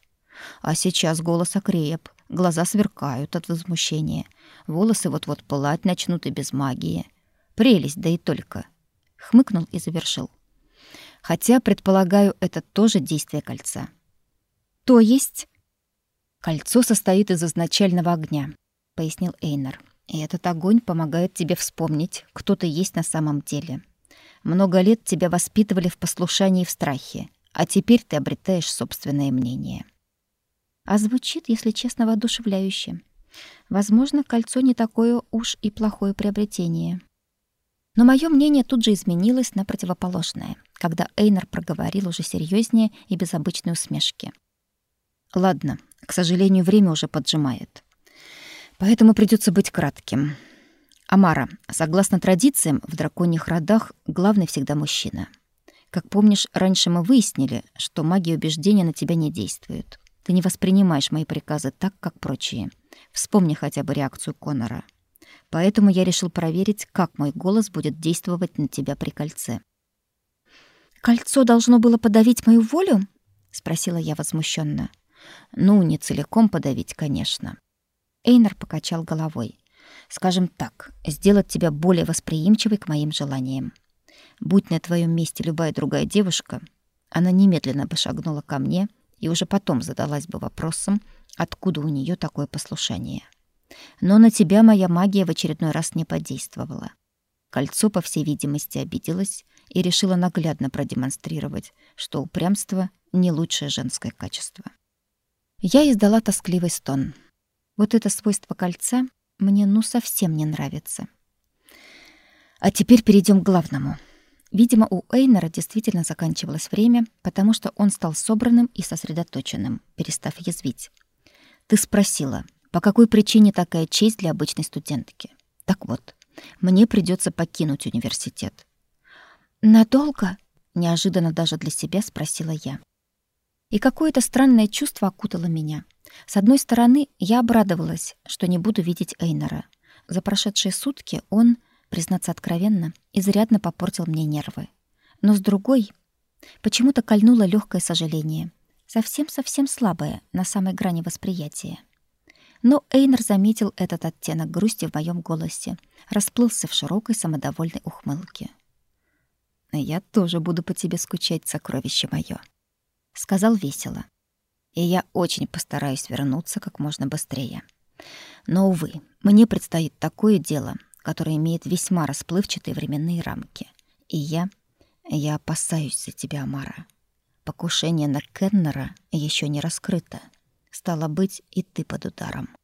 А сейчас голос окреп, глаза сверкают от возмущения, волосы вот-вот пылать начнут и без магии — Прелесть, да и только. Хмыкнул и завершил. Хотя, предполагаю, это тоже действие кольца. То есть... Кольцо состоит из изначального огня, пояснил Эйнар. И этот огонь помогает тебе вспомнить, кто ты есть на самом деле. Много лет тебя воспитывали в послушании и в страхе, а теперь ты обретаешь собственное мнение. А звучит, если честно, воодушевляюще. Возможно, кольцо не такое уж и плохое приобретение. Но мое мнение тут же изменилось на противоположное, когда Эйнер проговорил уже серьезнее и без обычной усмешки. «Ладно, к сожалению, время уже поджимает. Поэтому придется быть кратким. Амара, согласно традициям, в драконьих родах главный всегда мужчина. Как помнишь, раньше мы выяснили, что магия убеждения на тебя не действует. Ты не воспринимаешь мои приказы так, как прочие. Вспомни хотя бы реакцию Конора. Поэтому я решил проверить, как мой голос будет действовать на тебя при кольце. Кольцо должно было подавить мою волю? спросила я возмущенно. Ну, не целиком подавить, конечно. Эйнер покачал головой. Скажем так, сделать тебя более восприимчивой к моим желаниям. Будь на твоем месте любая другая девушка, она немедленно бы шагнула ко мне и уже потом задалась бы вопросом, откуда у нее такое послушание. Но на тебя моя магия в очередной раз не подействовала. Кольцо, по всей видимости, обиделось и решило наглядно продемонстрировать, что упрямство — не лучшее женское качество. Я издала тоскливый стон. Вот это свойство кольца мне ну совсем не нравится. А теперь перейдем к главному. Видимо, у Эйнера действительно заканчивалось время, потому что он стал собранным и сосредоточенным, перестав язвить. Ты спросила, по какой причине такая честь для обычной студентки? Так вот, мне придется покинуть университет. Надолго? Неожиданно даже для себя спросила я. И какое-то странное чувство окутало меня. С одной стороны, я обрадовалась, что не буду видеть Эйнера. За прошедшие сутки он, признаться откровенно, изрядно попортил мне нервы. Но с другой, почему-то кольнуло легкое сожаление, совсем-совсем слабое, на самой грани восприятия. Но Эйнер заметил этот оттенок грусти в моем голосе, расплылся в широкой самодовольной ухмылке. «Я тоже буду по тебе скучать, сокровище мое», — сказал весело. «И я очень постараюсь вернуться как можно быстрее. Но, увы, мне предстоит такое дело, которое имеет весьма расплывчатые временные рамки. И я... я опасаюсь за тебя, Амара. Покушение на Кеннера еще не раскрыто». Стало быть, и ты под ударом.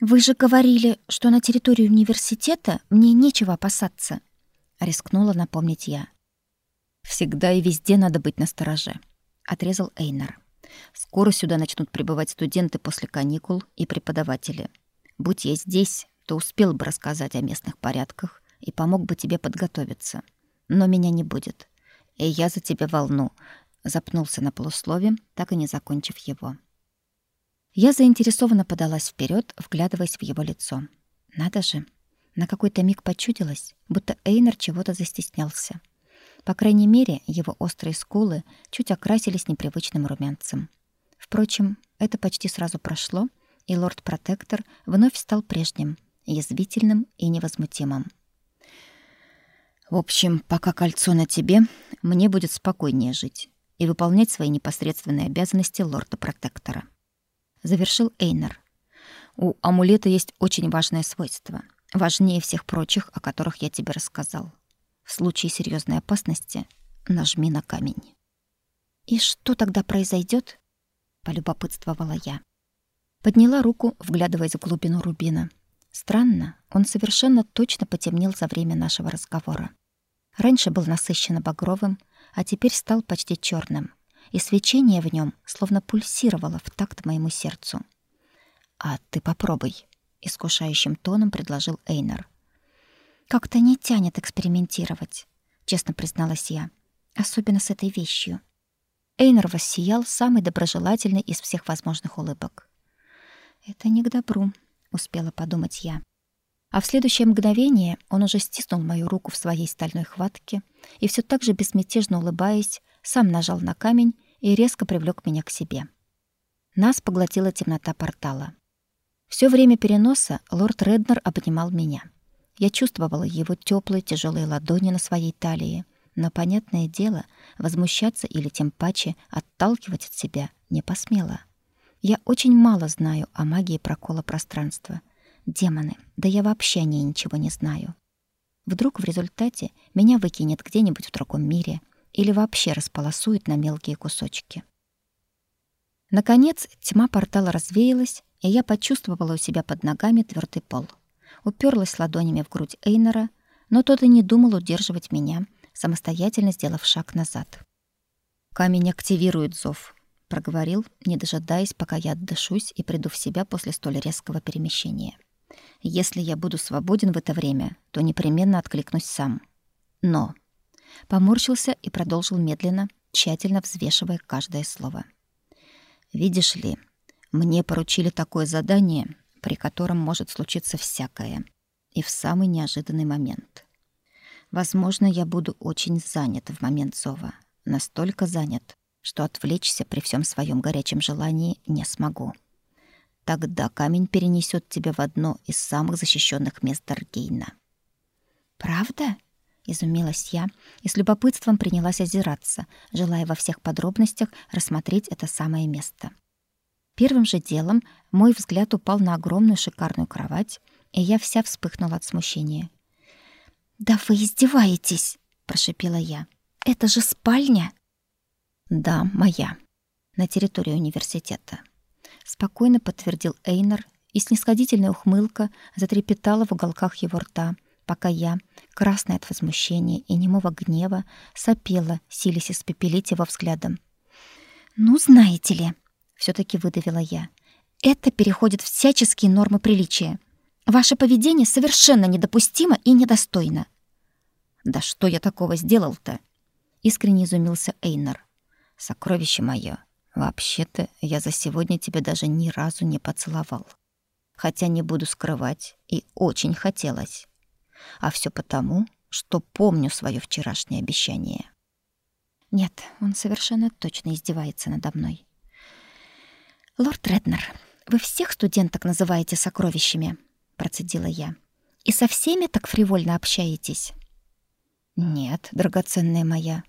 Вы же говорили, что на территории университета мне нечего опасаться, рискнула напомнить я. Всегда и везде надо быть настороже, отрезал Эйнар. Скоро сюда начнут прибывать студенты после каникул и преподаватели. Будь я здесь, то успел бы рассказать о местных порядках и помог бы тебе подготовиться. Но меня не будет. И я за тебя волну, запнулся на полуслове, так и не закончив его. Я заинтересованно подалась вперед, вглядываясь в его лицо. Надо же, на какой-то миг почудилось, будто Эйнер чего-то застеснялся. По крайней мере, его острые скулы чуть окрасились непривычным румянцем. Впрочем, это почти сразу прошло, и лорд-протектор вновь стал прежним, язвительным и невозмутимым. В общем, пока кольцо на тебе, мне будет спокойнее жить и выполнять свои непосредственные обязанности лорда-протектора завершил Эйнер. У амулета есть очень важное свойство, важнее всех прочих, о которых я тебе рассказал. В случае серьезной опасности нажми на камень. И что тогда произойдет? полюбопытствовала я. Подняла руку, вглядываясь в глубину рубина. Странно, он совершенно точно потемнел за время нашего разговора. Раньше был насыщенно багровым, а теперь стал почти черным и свечение в нем словно пульсировало в такт моему сердцу. «А ты попробуй», — искушающим тоном предложил Эйнер. «Как-то не тянет экспериментировать», — честно призналась я, особенно с этой вещью. Эйнер воссиял самый доброжелательный из всех возможных улыбок. «Это не к добру», — успела подумать я. А в следующее мгновение он уже стиснул мою руку в своей стальной хватке и все так же безмятежно улыбаясь, сам нажал на камень и резко привлек меня к себе. Нас поглотила темнота портала. Все время переноса лорд Реднер обнимал меня. Я чувствовала его теплые тяжелые ладони на своей талии, но, понятное дело, возмущаться или тем паче отталкивать от себя не посмела. Я очень мало знаю о магии прокола пространства. Демоны, да я вообще о ней ничего не знаю. Вдруг в результате меня выкинет где-нибудь в другом мире — или вообще располосует на мелкие кусочки. Наконец, тьма портала развеялась, и я почувствовала у себя под ногами твердый пол. Уперлась ладонями в грудь Эйнера, но тот и не думал удерживать меня, самостоятельно сделав шаг назад. «Камень активирует зов», — проговорил, не дожидаясь, пока я отдышусь и приду в себя после столь резкого перемещения. «Если я буду свободен в это время, то непременно откликнусь сам. Но...» Поморщился и продолжил медленно, тщательно взвешивая каждое слово. «Видишь ли, мне поручили такое задание, при котором может случиться всякое, и в самый неожиданный момент. Возможно, я буду очень занят в момент зова, настолько занят, что отвлечься при всем своем горячем желании не смогу. Тогда камень перенесет тебя в одно из самых защищенных мест Даргейна. Правда? Изумилась я и с любопытством принялась озираться, желая во всех подробностях рассмотреть это самое место. Первым же делом мой взгляд упал на огромную шикарную кровать, и я вся вспыхнула от смущения. «Да вы издеваетесь!» — прошипела я. «Это же спальня!» «Да, моя. На территории университета». Спокойно подтвердил Эйнер, и снисходительная ухмылка затрепетала в уголках его рта, пока я, красная от возмущения и немого гнева, сопела, силясь испепелить его взглядом. «Ну, знаете ли...» все таки выдавила я. Это переходит всяческие нормы приличия. Ваше поведение совершенно недопустимо и недостойно. Да что я такого сделал-то? Искренне изумился Эйнар. Сокровище мое, вообще-то я за сегодня тебя даже ни разу не поцеловал. Хотя не буду скрывать, и очень хотелось. А все потому, что помню свое вчерашнее обещание. Нет, он совершенно точно издевается надо мной. «Лорд Реднер, вы всех студенток называете сокровищами», — процедила я. «И со всеми так фривольно общаетесь?» «Нет, драгоценная моя,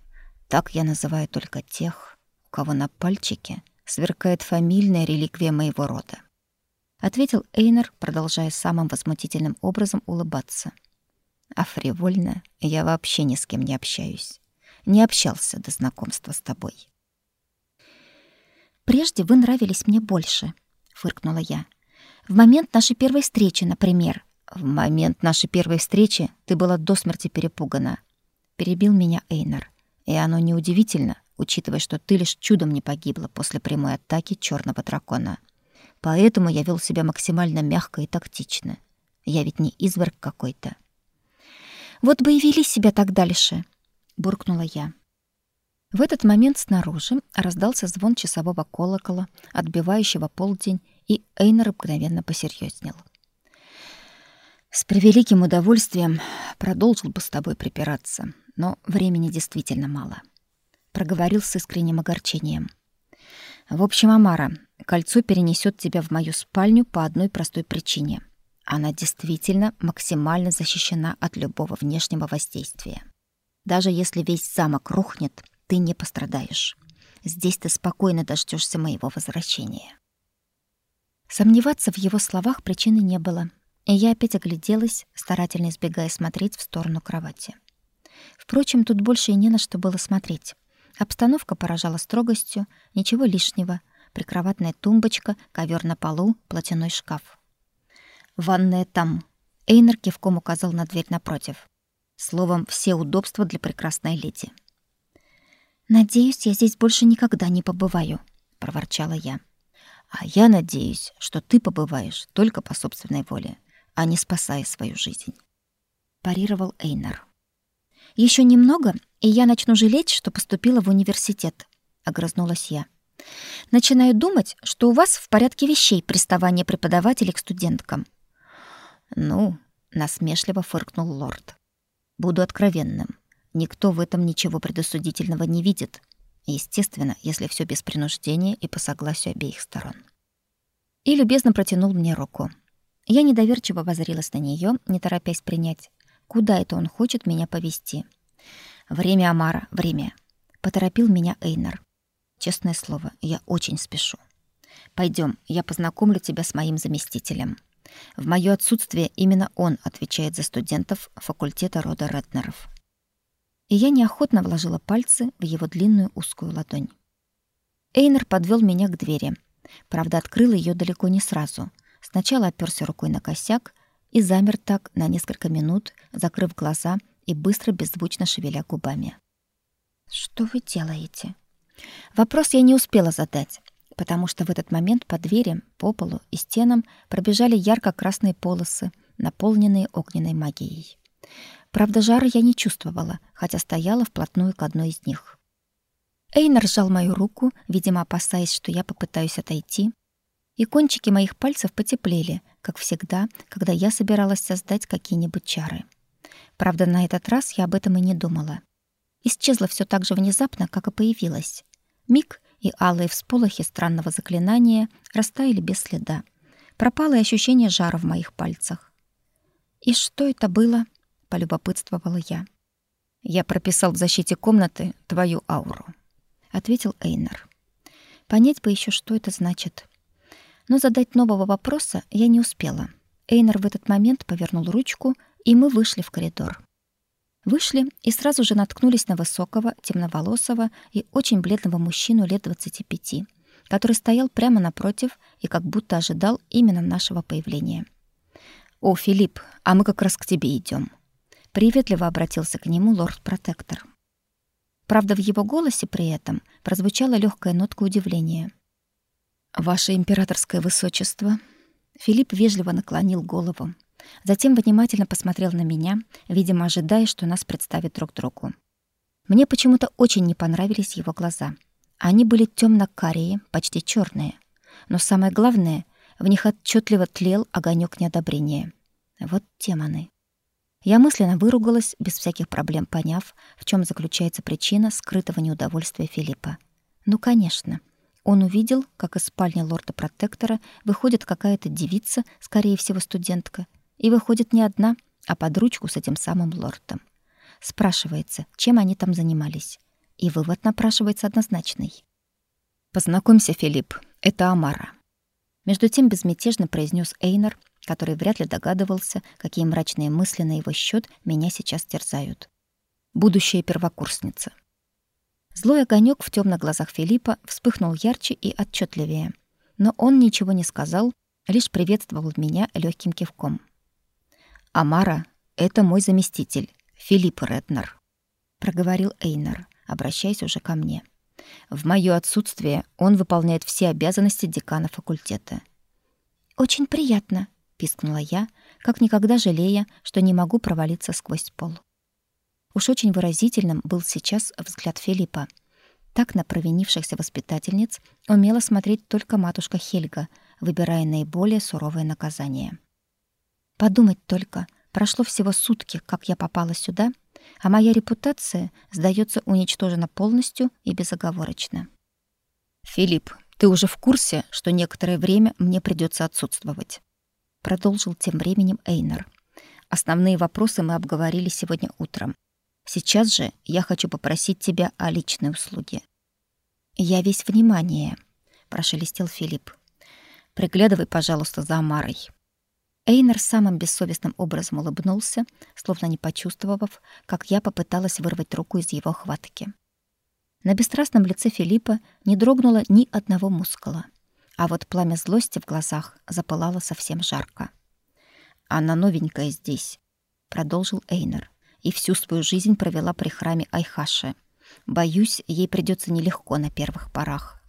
так я называю только тех, у кого на пальчике сверкает фамильная реликвия моего рода», — ответил Эйнер, продолжая самым возмутительным образом улыбаться. «А фривольно я вообще ни с кем не общаюсь. Не общался до знакомства с тобой». Прежде вы нравились мне больше, фыркнула я. В момент нашей первой встречи, например. В момент нашей первой встречи ты была до смерти перепугана, перебил меня Эйнар. И оно неудивительно, учитывая, что ты лишь чудом не погибла после прямой атаки черного дракона. Поэтому я вел себя максимально мягко и тактично. Я ведь не изверг какой-то. Вот бы и вели себя так дальше, буркнула я. В этот момент снаружи раздался звон часового колокола, отбивающего полдень, и Эйнер мгновенно посерьезнел. «С превеликим удовольствием продолжил бы с тобой припираться, но времени действительно мало», — проговорил с искренним огорчением. «В общем, Амара, кольцо перенесет тебя в мою спальню по одной простой причине. Она действительно максимально защищена от любого внешнего воздействия. Даже если весь замок рухнет, ты не пострадаешь. Здесь ты спокойно дождешься моего возвращения. Сомневаться в его словах причины не было, и я опять огляделась, старательно избегая смотреть в сторону кровати. Впрочем, тут больше и не на что было смотреть. Обстановка поражала строгостью, ничего лишнего. Прикроватная тумбочка, ковер на полу, платяной шкаф. «Ванная там», — Эйнер кивком указал на дверь напротив. Словом, все удобства для прекрасной леди. Надеюсь, я здесь больше никогда не побываю, проворчала я. А я надеюсь, что ты побываешь только по собственной воле, а не спасая свою жизнь, парировал Эйнар. Еще немного, и я начну жалеть, что поступила в университет, огрызнулась я. Начинаю думать, что у вас в порядке вещей приставание преподавателей к студенткам. Ну, насмешливо фыркнул лорд. Буду откровенным. Никто в этом ничего предосудительного не видит. Естественно, если все без принуждения и по согласию обеих сторон. И любезно протянул мне руку. Я недоверчиво обозрелась на нее, не торопясь принять. Куда это он хочет меня повести? Время, Амара, время. Поторопил меня Эйнар. Честное слово, я очень спешу. Пойдем, я познакомлю тебя с моим заместителем. В моё отсутствие именно он отвечает за студентов факультета рода Ретнеров и я неохотно вложила пальцы в его длинную узкую ладонь. Эйнер подвел меня к двери. Правда, открыл ее далеко не сразу. Сначала оперся рукой на косяк и замер так на несколько минут, закрыв глаза и быстро беззвучно шевеля губами. «Что вы делаете?» Вопрос я не успела задать, потому что в этот момент по двери, по полу и стенам пробежали ярко-красные полосы, наполненные огненной магией. Правда, жара я не чувствовала, хотя стояла вплотную к одной из них. Эйнар сжал мою руку, видимо, опасаясь, что я попытаюсь отойти, и кончики моих пальцев потеплели, как всегда, когда я собиралась создать какие-нибудь чары. Правда, на этот раз я об этом и не думала. Исчезло все так же внезапно, как и появилось. Миг и алые всполохи странного заклинания растаяли без следа. Пропало и ощущение жара в моих пальцах. «И что это было?» — полюбопытствовала я. «Я прописал в защите комнаты твою ауру», — ответил Эйнар. Понять бы еще, что это значит. Но задать нового вопроса я не успела. Эйнар в этот момент повернул ручку, и мы вышли в коридор. Вышли и сразу же наткнулись на высокого, темноволосого и очень бледного мужчину лет 25, который стоял прямо напротив и как будто ожидал именно нашего появления. «О, Филипп, а мы как раз к тебе идем. Приветливо обратился к нему лорд-протектор. Правда, в его голосе при этом прозвучала легкая нотка удивления. «Ваше императорское высочество!» Филипп вежливо наклонил голову. Затем внимательно посмотрел на меня, видимо, ожидая, что нас представят друг другу. Мне почему-то очень не понравились его глаза. Они были темно-карие, почти черные. Но самое главное, в них отчетливо тлел огонек неодобрения. Вот демоны. Я мысленно выругалась, без всяких проблем поняв, в чем заключается причина скрытого неудовольствия Филиппа. Ну, конечно. Он увидел, как из спальни лорда-протектора выходит какая-то девица, скорее всего, студентка, и выходит не одна, а под ручку с этим самым лордом. Спрашивается, чем они там занимались. И вывод напрашивается однозначный. «Познакомься, Филипп, это Амара». Между тем безмятежно произнес Эйнар, который вряд ли догадывался, какие мрачные мысли на его счет меня сейчас терзают. Будущая первокурсница. Злой огонек в темных глазах Филиппа вспыхнул ярче и отчетливее, но он ничего не сказал, лишь приветствовал меня легким кивком. Амара — это мой заместитель, Филипп Реднер, проговорил Эйнар, обращаясь уже ко мне. В моё отсутствие он выполняет все обязанности декана факультета. Очень приятно, пискнула я, как никогда жалея, что не могу провалиться сквозь пол. Уж очень выразительным был сейчас взгляд Филиппа. Так на провинившихся воспитательниц умела смотреть только матушка Хельга, выбирая наиболее суровое наказание. Подумать только, прошло всего сутки, как я попала сюда, а моя репутация, сдается, уничтожена полностью и безоговорочно. Филипп, ты уже в курсе, что некоторое время мне придется отсутствовать, продолжил тем временем Эйнер. Основные вопросы мы обговорили сегодня утром. Сейчас же я хочу попросить тебя о личной услуге. Я весь внимание, прошелестел Филипп. Приглядывай, пожалуйста, за Амарой. Эйнер самым бессовестным образом улыбнулся, словно не почувствовав, как я попыталась вырвать руку из его хватки. На бесстрастном лице Филиппа не дрогнуло ни одного мускула, а вот пламя злости в глазах запылало совсем жарко. «Она новенькая здесь», — продолжил Эйнер, «и всю свою жизнь провела при храме Айхаши. Боюсь, ей придется нелегко на первых порах».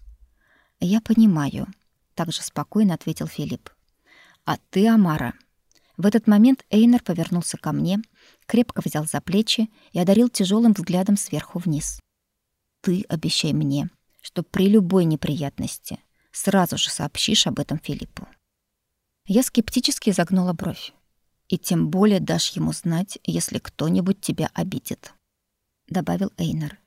«Я понимаю», — также спокойно ответил Филипп. А ты, Амара. В этот момент Эйнер повернулся ко мне, крепко взял за плечи и одарил тяжелым взглядом сверху вниз. Ты обещай мне, что при любой неприятности сразу же сообщишь об этом Филиппу. Я скептически загнула бровь. И тем более дашь ему знать, если кто-нибудь тебя обидит, добавил Эйнер.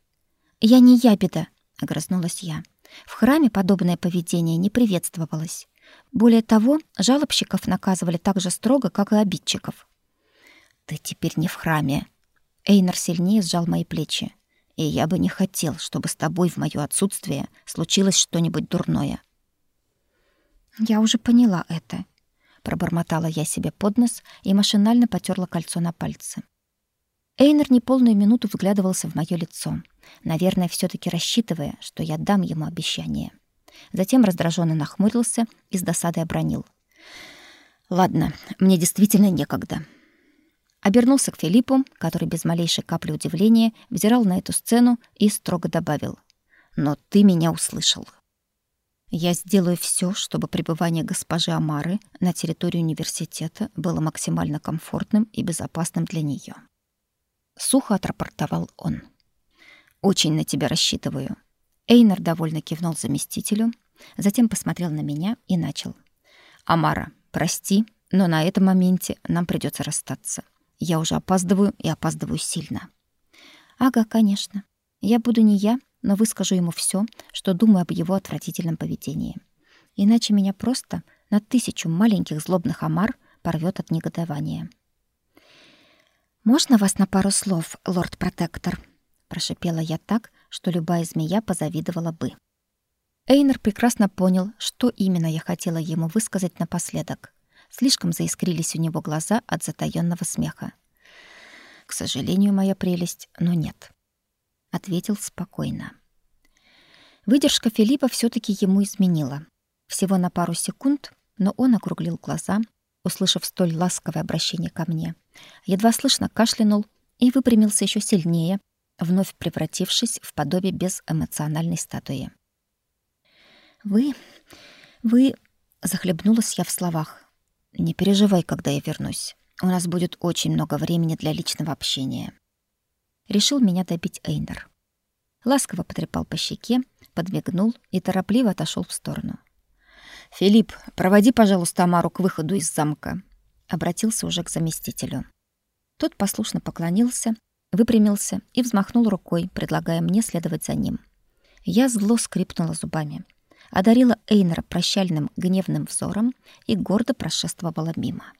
Я не ябеда, огрызнулась я. В храме подобное поведение не приветствовалось. Более того, жалобщиков наказывали так же строго, как и обидчиков. «Ты теперь не в храме». Эйнар сильнее сжал мои плечи. «И я бы не хотел, чтобы с тобой в моё отсутствие случилось что-нибудь дурное». «Я уже поняла это», — пробормотала я себе под нос и машинально потёрла кольцо на пальце. Эйнер неполную минуту вглядывался в моё лицо, наверное, всё таки рассчитывая, что я дам ему обещание. Затем раздраженно нахмурился и с досадой обронил. Ладно, мне действительно некогда. Обернулся к Филиппу, который без малейшей капли удивления взирал на эту сцену и строго добавил: "Но ты меня услышал. Я сделаю все, чтобы пребывание госпожи Амары на территории университета было максимально комфортным и безопасным для нее. Сухо отрапортовал он. Очень на тебя рассчитываю. Эйнер довольно кивнул заместителю, затем посмотрел на меня и начал: "Амара, прости, но на этом моменте нам придется расстаться. Я уже опаздываю и опаздываю сильно". Ага, конечно. Я буду не я, но выскажу ему все, что думаю об его отвратительном поведении. Иначе меня просто на тысячу маленьких злобных омар порвет от негодования. «Можно вас на пару слов, лорд-протектор?» прошипела я так, что любая змея позавидовала бы. Эйнер прекрасно понял, что именно я хотела ему высказать напоследок. Слишком заискрились у него глаза от затаённого смеха. К сожалению, моя прелесть, но нет ответил спокойно. Выдержка Филиппа все таки ему изменила. Всего на пару секунд, но он округлил глаза, услышав столь ласковое обращение ко мне. Едва слышно кашлянул и выпрямился еще сильнее, вновь превратившись в подобие безэмоциональной статуи. «Вы... вы...» — захлебнулась я в словах. «Не переживай, когда я вернусь. У нас будет очень много времени для личного общения решил меня добить Эйнер. Ласково потрепал по щеке, подмигнул и торопливо отошел в сторону. «Филипп, проводи, пожалуйста, Амару к выходу из замка», — обратился уже к заместителю. Тот послушно поклонился, выпрямился и взмахнул рукой, предлагая мне следовать за ним. Я зло скрипнула зубами, одарила Эйнера прощальным гневным взором и гордо прошествовала мимо.